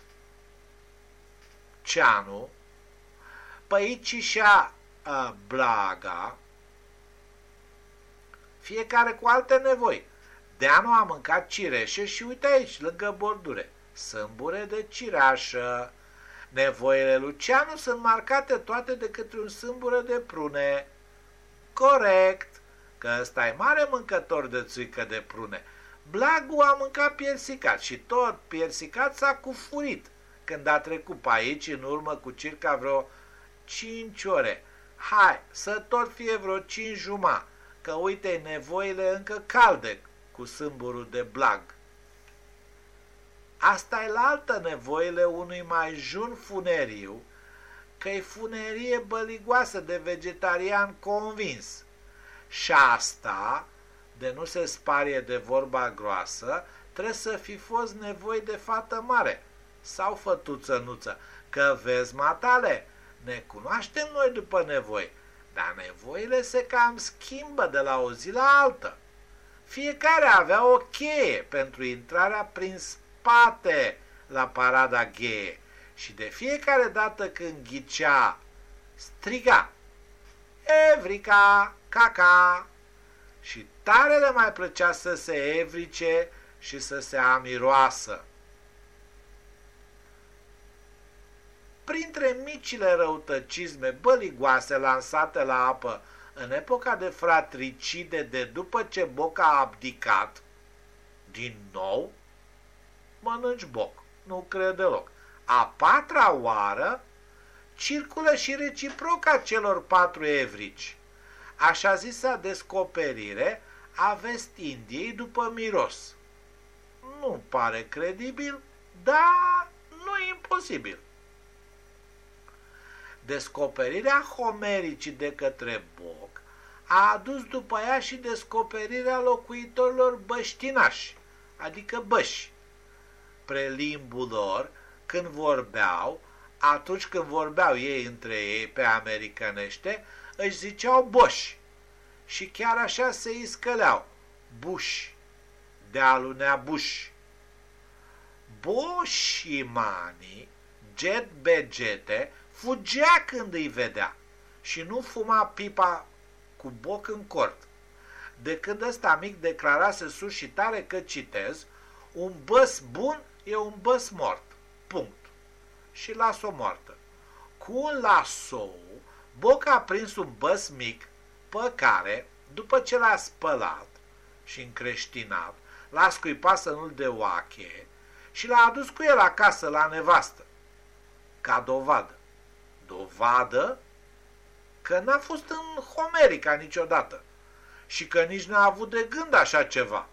Ceanu, pe aici și a, a Blaga, fiecare cu alte nevoi. Deanu a mâncat cireșe și uite aici, lângă bordure, sâmbure de cireașă. Nevoile Lucianu sunt marcate toate de către un sâmbură de prune. Corect, că ăsta e mare mâncător de țuică de prune. Blagu a mâncat piersicat și tot piersicat s-a cufurit. când a trecut pe aici în urmă cu circa vreo 5 ore. Hai, să tot fie vreo 5 juma, că uite nevoile încă calde cu sâmburul de blag. Asta e la altă nevoile unui mai jun funeriu, că e funerie băligoasă de vegetarian convins. Și asta, de nu se sparie de vorba groasă, trebuie să fi fost nevoi de fată mare sau fătuță nuță, că vezi, matale, ne cunoaștem noi după nevoi, dar nevoile se cam schimbă de la o zi la altă. Fiecare avea o cheie pentru intrarea prin spate la parada gheie și de fiecare dată când ghicea, striga, Evrica, caca! Și tare le mai plăcea să se evrice și să se amiroasă. Printre micile răutăcisme băligoase lansate la apă în epoca de fratricide de după ce Boc a abdicat, din nou, mănânci boc, nu cred deloc. A patra oară circulă și reciproca celor patru evrici. Așa zisa descoperire a Vest-Indiei după miros. Nu pare credibil, dar nu e imposibil. Descoperirea homericii de către Boc a adus după ea și descoperirea locuitorilor băștinași, adică băși. Prelimbul lor, când vorbeau, atunci când vorbeau ei între ei pe americanește, își ziceau boși și chiar așa se iscăleau, buși, de alunea buși. Boșimanii, jet begete, fugea când îi vedea și nu fuma pipa cu boc în cort. De când ăsta mic declarase sus și tare că citez, un băs bun e un băs mort. Punct. Și las-o moartă. Cu un lasou, Boc a prins un băs mic pe care, după ce l-a spălat și încreștinat, l-a scuipat să nu-l de oache și l-a adus cu el acasă la nevastă, ca dovadă. Dovadă că n-a fost în Homerica niciodată și că nici n-a avut de gând așa ceva.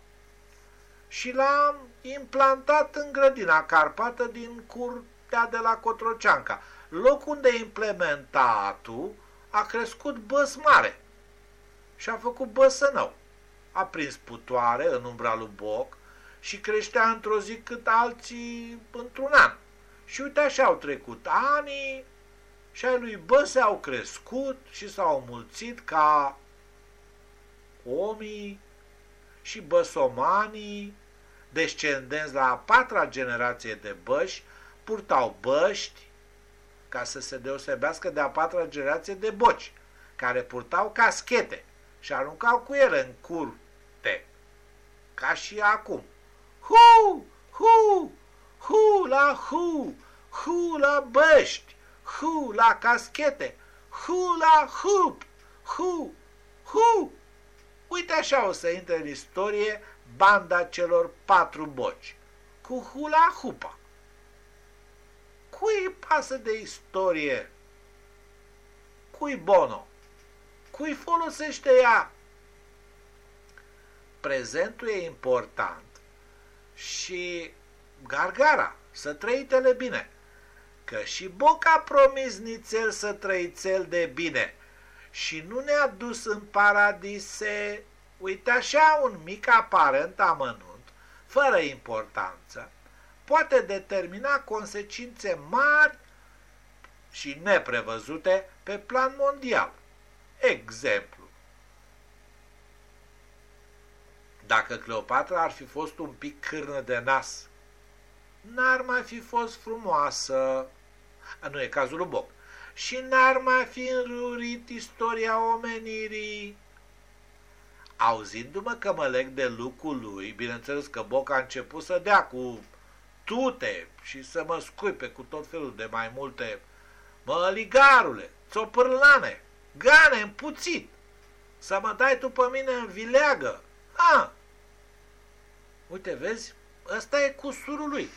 Și l-a implantat în grădina Carpată din curtea de la Cotroceanca, loc unde implementatul a crescut băs mare și a făcut băsănău. A prins putoare în umbra lui Boc și creștea într-o zi cât alții într-un an. Și uite așa au trecut anii și ai lui Băse au crescut și s-au mulțit ca omii și băsomanii, descendenți la a patra generație de băși, purtau băști ca să se deosebească de a patra generație de boci, care purtau caschete și aruncau cu ele în curte, ca și acum. Hu, hu, hu la hu, hu la băști, hu la caschete, hu la hup, hu, hu. Uite așa o să intre în istorie banda celor patru boci, cu hula hupa. Cui pasă de istorie? Cui bono? Cui folosește ea? Prezentul e important și gargara, să trăitele bine că și Boc a promis nițel să trăițel de bine și nu ne-a dus în paradise, uite așa, un mic aparent amănunt, fără importanță, poate determina consecințe mari și neprevăzute pe plan mondial. Exemplu. Dacă Cleopatra ar fi fost un pic cârnă de nas, n-ar mai fi fost frumoasă nu e cazul lui Boc. Și n-ar mai fi înrurit istoria omenirii. Auzindu-mă că mă leg de lucrul lui, bineînțeles că Boc a început să dea cu tute și să mă scuipe cu tot felul de mai multe Mă, ligarule, țopârlane, gane, împuțit, să mă dai tu pe mine în vileagă. Ha! Uite, vezi, ăsta e cusurul lui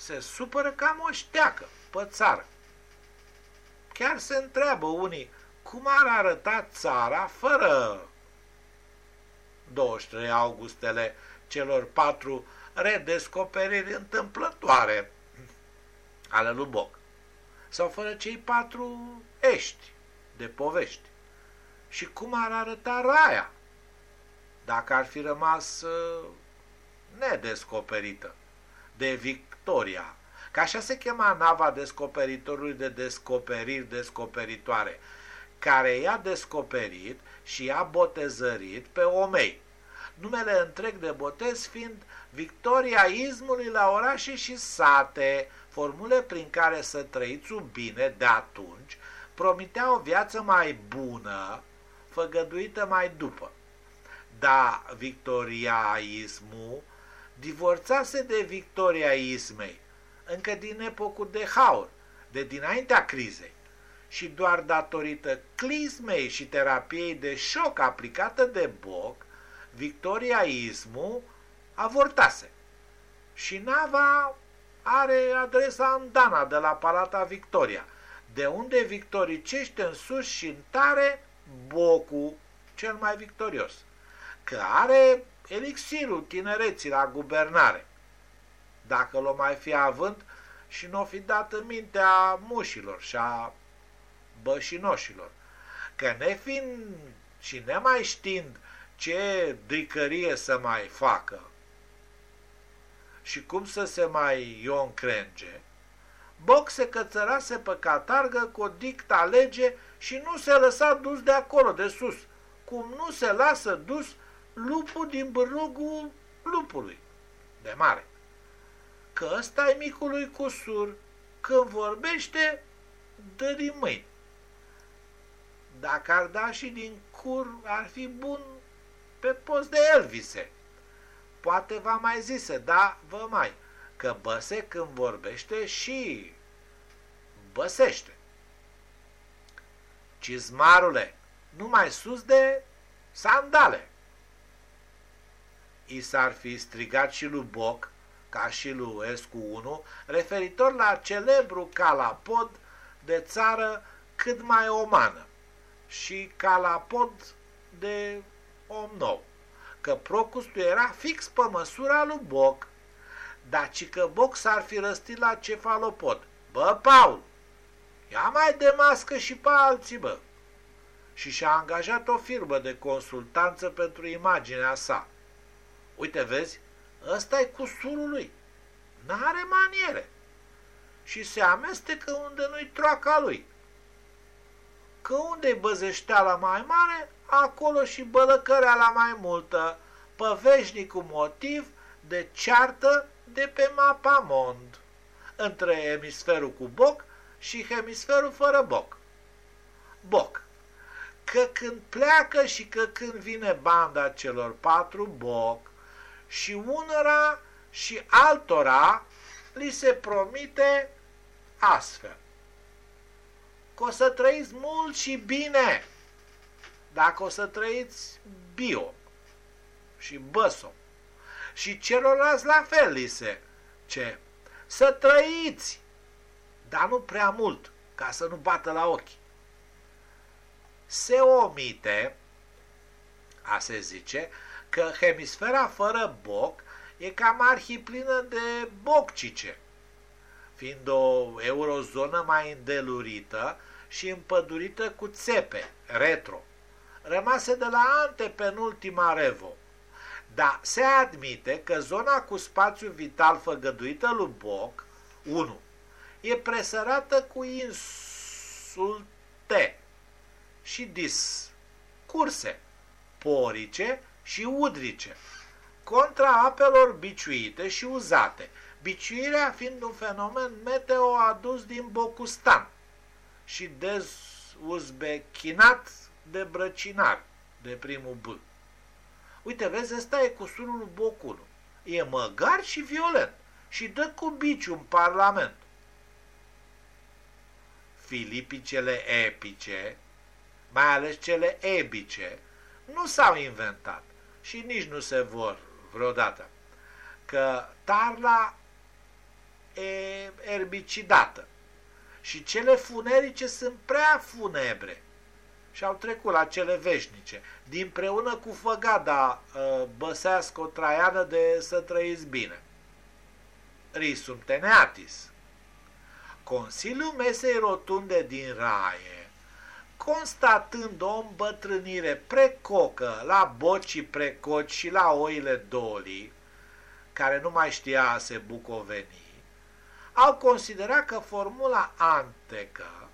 se supără cam o șteacă pe țară. Chiar se întreabă unii cum ar arăta țara fără 23 augustele celor patru redescoperiri întâmplătoare ale lui Boc sau fără cei patru ești de povești. Și cum ar arăta raia dacă ar fi rămas uh, nedescoperită de Victoria, că așa se chema nava descoperitorului de descoperiri descoperitoare, care i-a descoperit și i-a botezărit pe omei. Numele întreg de botez fiind Victoria izmului la orașe și sate, formule prin care să trăiți bine de atunci, promitea o viață mai bună, făgăduită mai după. Da, victoriaismul divorțase de victoriaismei, încă din epocul de haur, de dinaintea crizei, și doar datorită clismei și terapiei de șoc aplicată de Boc, victoriaismul avortase. Și nava are adresa în Dana de la Palata Victoria, de unde victoricește în sus și în tare Bocu, cel mai victorios, că are elixirul tinereții la guvernare. Dacă l-o mai fi având și nu o fi dat în mintea mușilor și a bășinoșilor, că nefiind și nemai știind ce dricărie să mai facă și cum să se mai ion crenge, Boc se cățărase pe catargă cu o dicta lege și nu se lăsa dus de acolo, de sus, cum nu se lasă dus lupul din bărugul lupului, de mare. Că ăsta e micului cusur, când vorbește, dă din mâini. Dacă ar da și din cur, ar fi bun pe post de Elvise. Poate va mai zise, da, vă mai, că băse când vorbește și băsește. Cizmarule, numai sus de sandale. I s-ar fi strigat și lui Boc, ca și lui Escu 1, referitor la celebru calapod de țară cât mai omană și calapod de om nou, că Procustul era fix pe măsura lui Boc, dar ci că Boc s-ar fi răstit la cefalopod. Bă, Paul, ia mai de mască și pe alții, bă! Și și-a angajat o firmă de consultanță pentru imaginea sa. Uite, vezi, ăsta e cusurul lui. N-are maniere. Și se amestecă unde nu-i troaca lui. Că unde-i băzeșteala mai mare, acolo și bălăcăreala mai multă, pe veșnicul motiv de ceartă de pe mapamond, între emisferul cu boc și hemisferul fără boc. Boc. Că când pleacă și că când vine banda celor patru boc și unora și altora li se promite astfel. Că o să trăiți mult și bine dacă o să trăiți bio și băso și celorlalți la fel li se ce să trăiți dar nu prea mult, ca să nu bată la ochi. Se omite, a se zice, că hemisfera fără boc e cam arhiplină de boccice, fiind o eurozonă mai îndelurită și împădurită cu țepe, retro, rămase de la antepenultima revo. Dar se admite că zona cu spațiu vital făgăduită lui Boc, 1 e presărată cu insulte și discurse porice și udrice, contra apelor biciuite și uzate, biciuirea fiind un fenomen meteo adus din Bocustan și dezuzbechinat de brăcinar, de primul B. Uite, vezi, ăsta e cusurul Bocunu. E măgar și violent și dă cu biciu în Parlament filipicele epice, mai ales cele ebice, nu s-au inventat și nici nu se vor vreodată. Că Tarla erbicidată și cele funerice sunt prea funebre și au trecut la cele veșnice, dinpreună cu făgada uh, băsească o traiană de să trăiți bine. Risum teneatis. Consiliul Mesei Rotunde din Raie, constatând o îmbătrânire precocă la bocii precoci și la oile dolii, care nu mai știa a se bucoveni, au considerat că formula antecă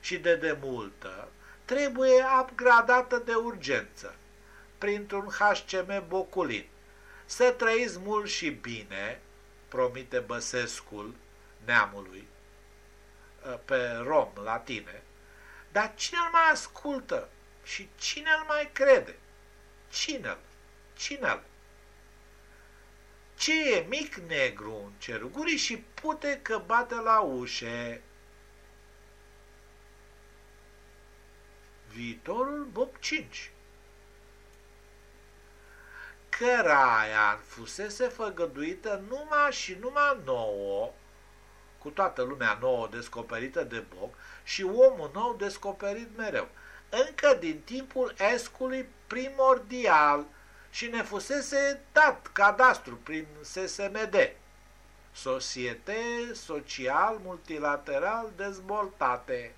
și de demultă trebuie upgradată de urgență printr-un HCM Boculin. Să trăiți mult și bine, promite Băsescul neamului, ă, pe rom, latine, dar cine îl mai ascultă și cine îl mai crede? Cine-l? Cine-l? Ce e mic negru în cerul gurii și pute că bate la ușe? Viitorul Bob 5 Căraia fusese făgăduită numai și numai nouă, cu toată lumea nouă descoperită de Boc și omul nou descoperit mereu, încă din timpul escului primordial, și ne fusese dat cadastru prin SSMD, Societe Social Multilateral Dezvoltate.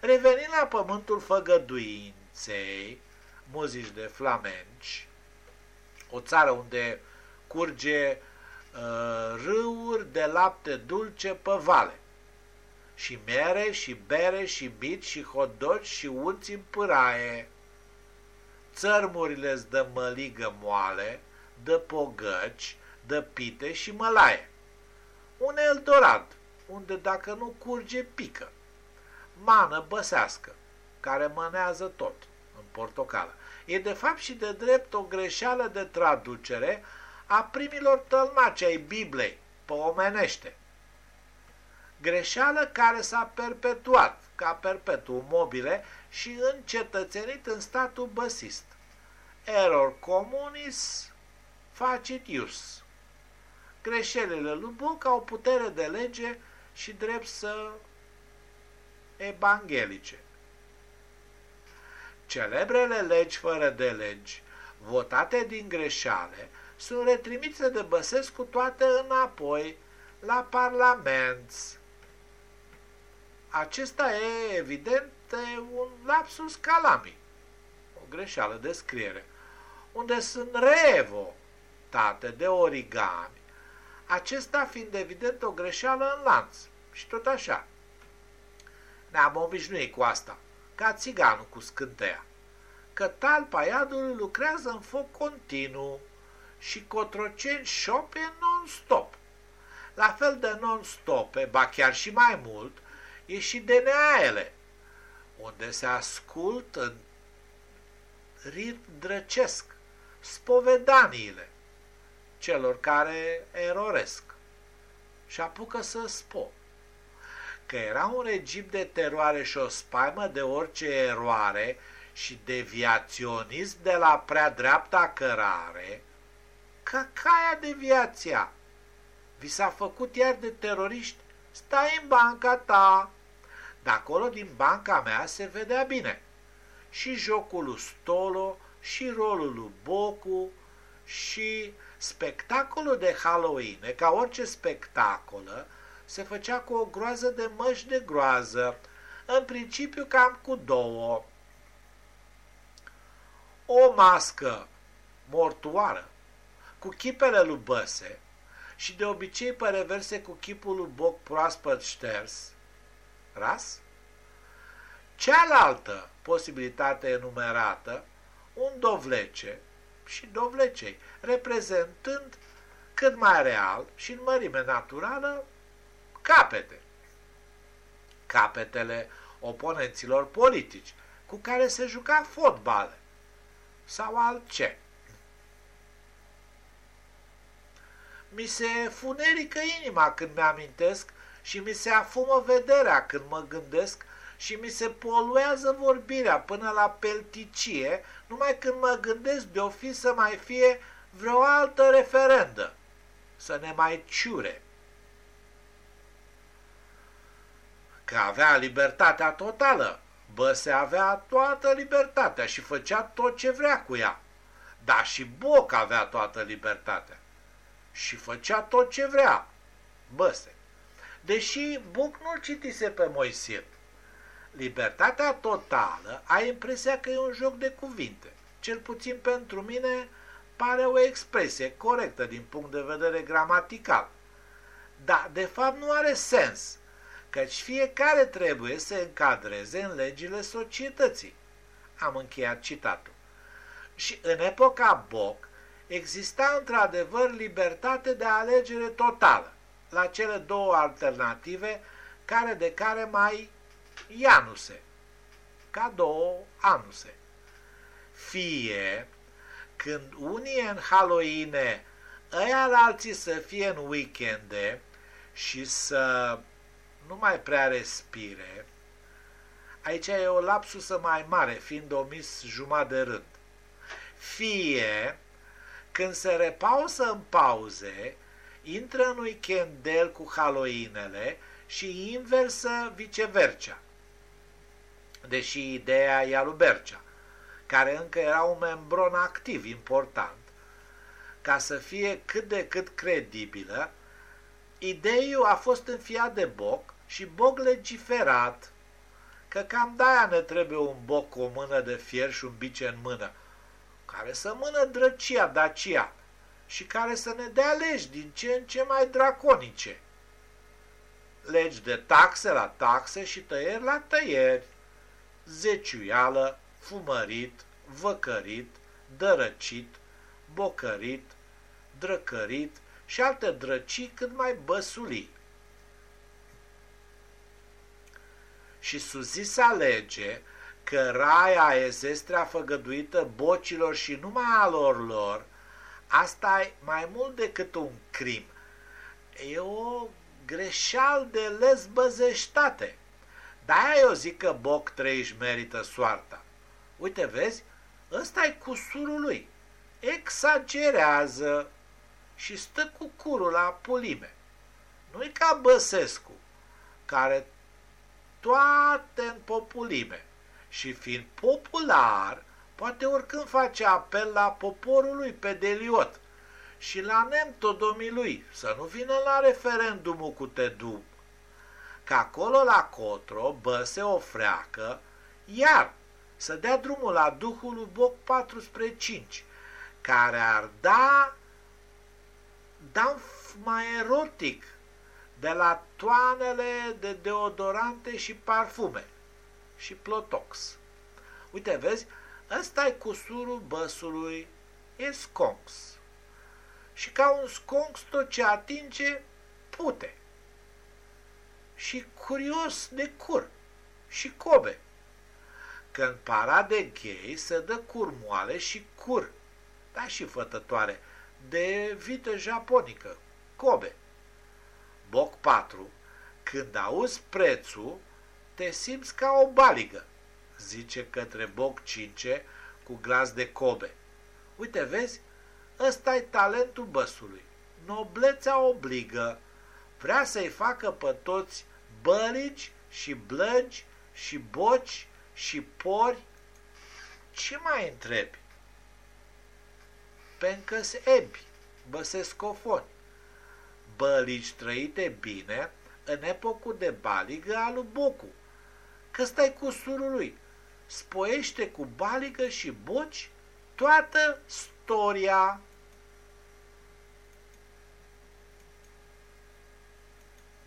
Revenind la pământul făgăduinței, muzici de flamenci, o țară unde curge uh, râuri de lapte dulce pe vale, și mere, și bere, și bit, și hodoci, și unți în pâraie, țărmurile îți dă măligă moale, dă pogăci, dă pite și mălaie. Un Eldorad, unde dacă nu curge, pică. Mană băsească, care mânează tot, în portocală. E de fapt și de drept o greșeală de traducere a primilor tălmaci ai Biblei, pe omenește. Greșeală care s-a perpetuat ca perpetuum mobile și încetățenit în statul băsist. Error communis facit ius. Greșelile lui Buc au putere de lege și drept să evanghelice. Celebrele legi fără de legi, votate din greșeale, sunt retrimise de Băsescu toate înapoi la Parlament. Acesta e, evident, un lapsus calami, o greșeală de scriere unde sunt revotate de origami, acesta fiind evident o greșeală în lanț. Și tot așa. Ne-am obișnuit cu asta, ca țiganul cu scânteia, că talpa iadului lucrează în foc continuu și cotroceni șope non-stop. La fel de non-stope, ba chiar și mai mult, e și DNA-ele, unde se ascult în ritm drăcesc spovedaniile celor care eroresc și apucă să spo. Că era un regim de teroare și o spaimă de orice eroare și deviaționism de la prea dreapta cărare, că caia deviația? Vi s-a făcut iar de teroriști, stai în banca ta. De acolo din banca mea se vedea bine. Și jocul Stolo și rolul lui Bocu și spectacolul de Halloween, ca orice spectacol, se făcea cu o groază de măști de groază, în principiu cam cu două. O mască mortoară cu chipele lui Băse și de obicei pe reverse cu chipul lui Boc proaspăt șters, ras? Cealaltă posibilitate enumerată un dovlece și dovlecei, reprezentând cât mai real și în mărime naturală capete. Capetele oponenților politici cu care se juca fotbal sau altce. Mi se funerică inima când mi-amintesc și mi se afumă vederea când mă gândesc și mi se poluează vorbirea până la pelticie, numai când mă gândesc de-o fi să mai fie vreo altă referendă, să ne mai ciure. că avea libertatea totală. Bă, se avea toată libertatea și făcea tot ce vrea cu ea. Dar și Boc avea toată libertatea. Și făcea tot ce vrea. Băse. Deși Boc nu citise pe Moisie. Libertatea totală, ai impresia că e un joc de cuvinte. Cel puțin pentru mine pare o expresie corectă din punct de vedere gramatical. Dar, de fapt, nu are sens, căci fiecare trebuie să încadreze în legile societății. Am încheiat citatul. Și în epoca Boc exista într-adevăr libertate de alegere totală la cele două alternative care de care mai ianuse, ca două anuse. Fie când unii în Halloween, ăia la alții să fie în weekende și să nu mai prea respire, aici e o lapsusă mai mare, fiind omis jumătate de rând. Fie când se repausă în pauze, intră în weekendel cu haloinele și inversă viceversa. Deși ideea e a lui Bercea care încă era un membron activ important, ca să fie cât de cât credibilă, ideiul a fost înfiat de Boc și Boc legiferat că cam de-aia ne trebuie un boc cu o mână de fier și un bice în mână, care să mână drăcia Dacia și care să ne dea legi din ce în ce mai draconice. Legi de taxe la taxe și tăieri la tăieri, zeciuială, fumărit, văcărit, dărăcit, bocărit, drăcărit și alte drăcii cât mai băsulii. Și Suzisa lege că raia esestrea făgăduită bocilor și numai alor lor, asta e mai mult decât un crim. E o greșeală de lezbăzeștate. De-aia eu zic că Boc trei își merită soarta. Uite, vezi, ăsta e cusurul lui. Exagerează și stă cu curul la pulime. Nu-i ca Băsescu, care toate în populime și fiind popular, poate oricând face apel la poporul lui pe Deliot și la nemtodomii lui să nu vină la referendumul cu Tedum. Că acolo la Cotro băse o freacă, iar să dea drumul la Duhul lui Boc 4 spre 5, care ar da damf mai erotic de la toanele de deodorante și parfume și plotox. Uite, vezi, ăsta e cusurul băsului, e sconx. Și ca un sconx tot ce atinge, pute. Și curios de cur și cobe că în parade gay se dă curmoale și cur, da și fătătoare, de vită japonică, Kobe. Boc 4. Când auzi prețul, te simți ca o baligă, zice către Boc 5 cu glas de Kobe. Uite, vezi, ăsta e talentul băsului. Noblețea obligă. Vrea să-i facă pe toți bălici și blăgi și boci și pori, ce mai întrebi? Pentru se ebi, băsescofoni, bălici trăite bine în epocul de baligă al lui Bocu, că stai cu surul lui, spoiește cu baligă și boci toată storia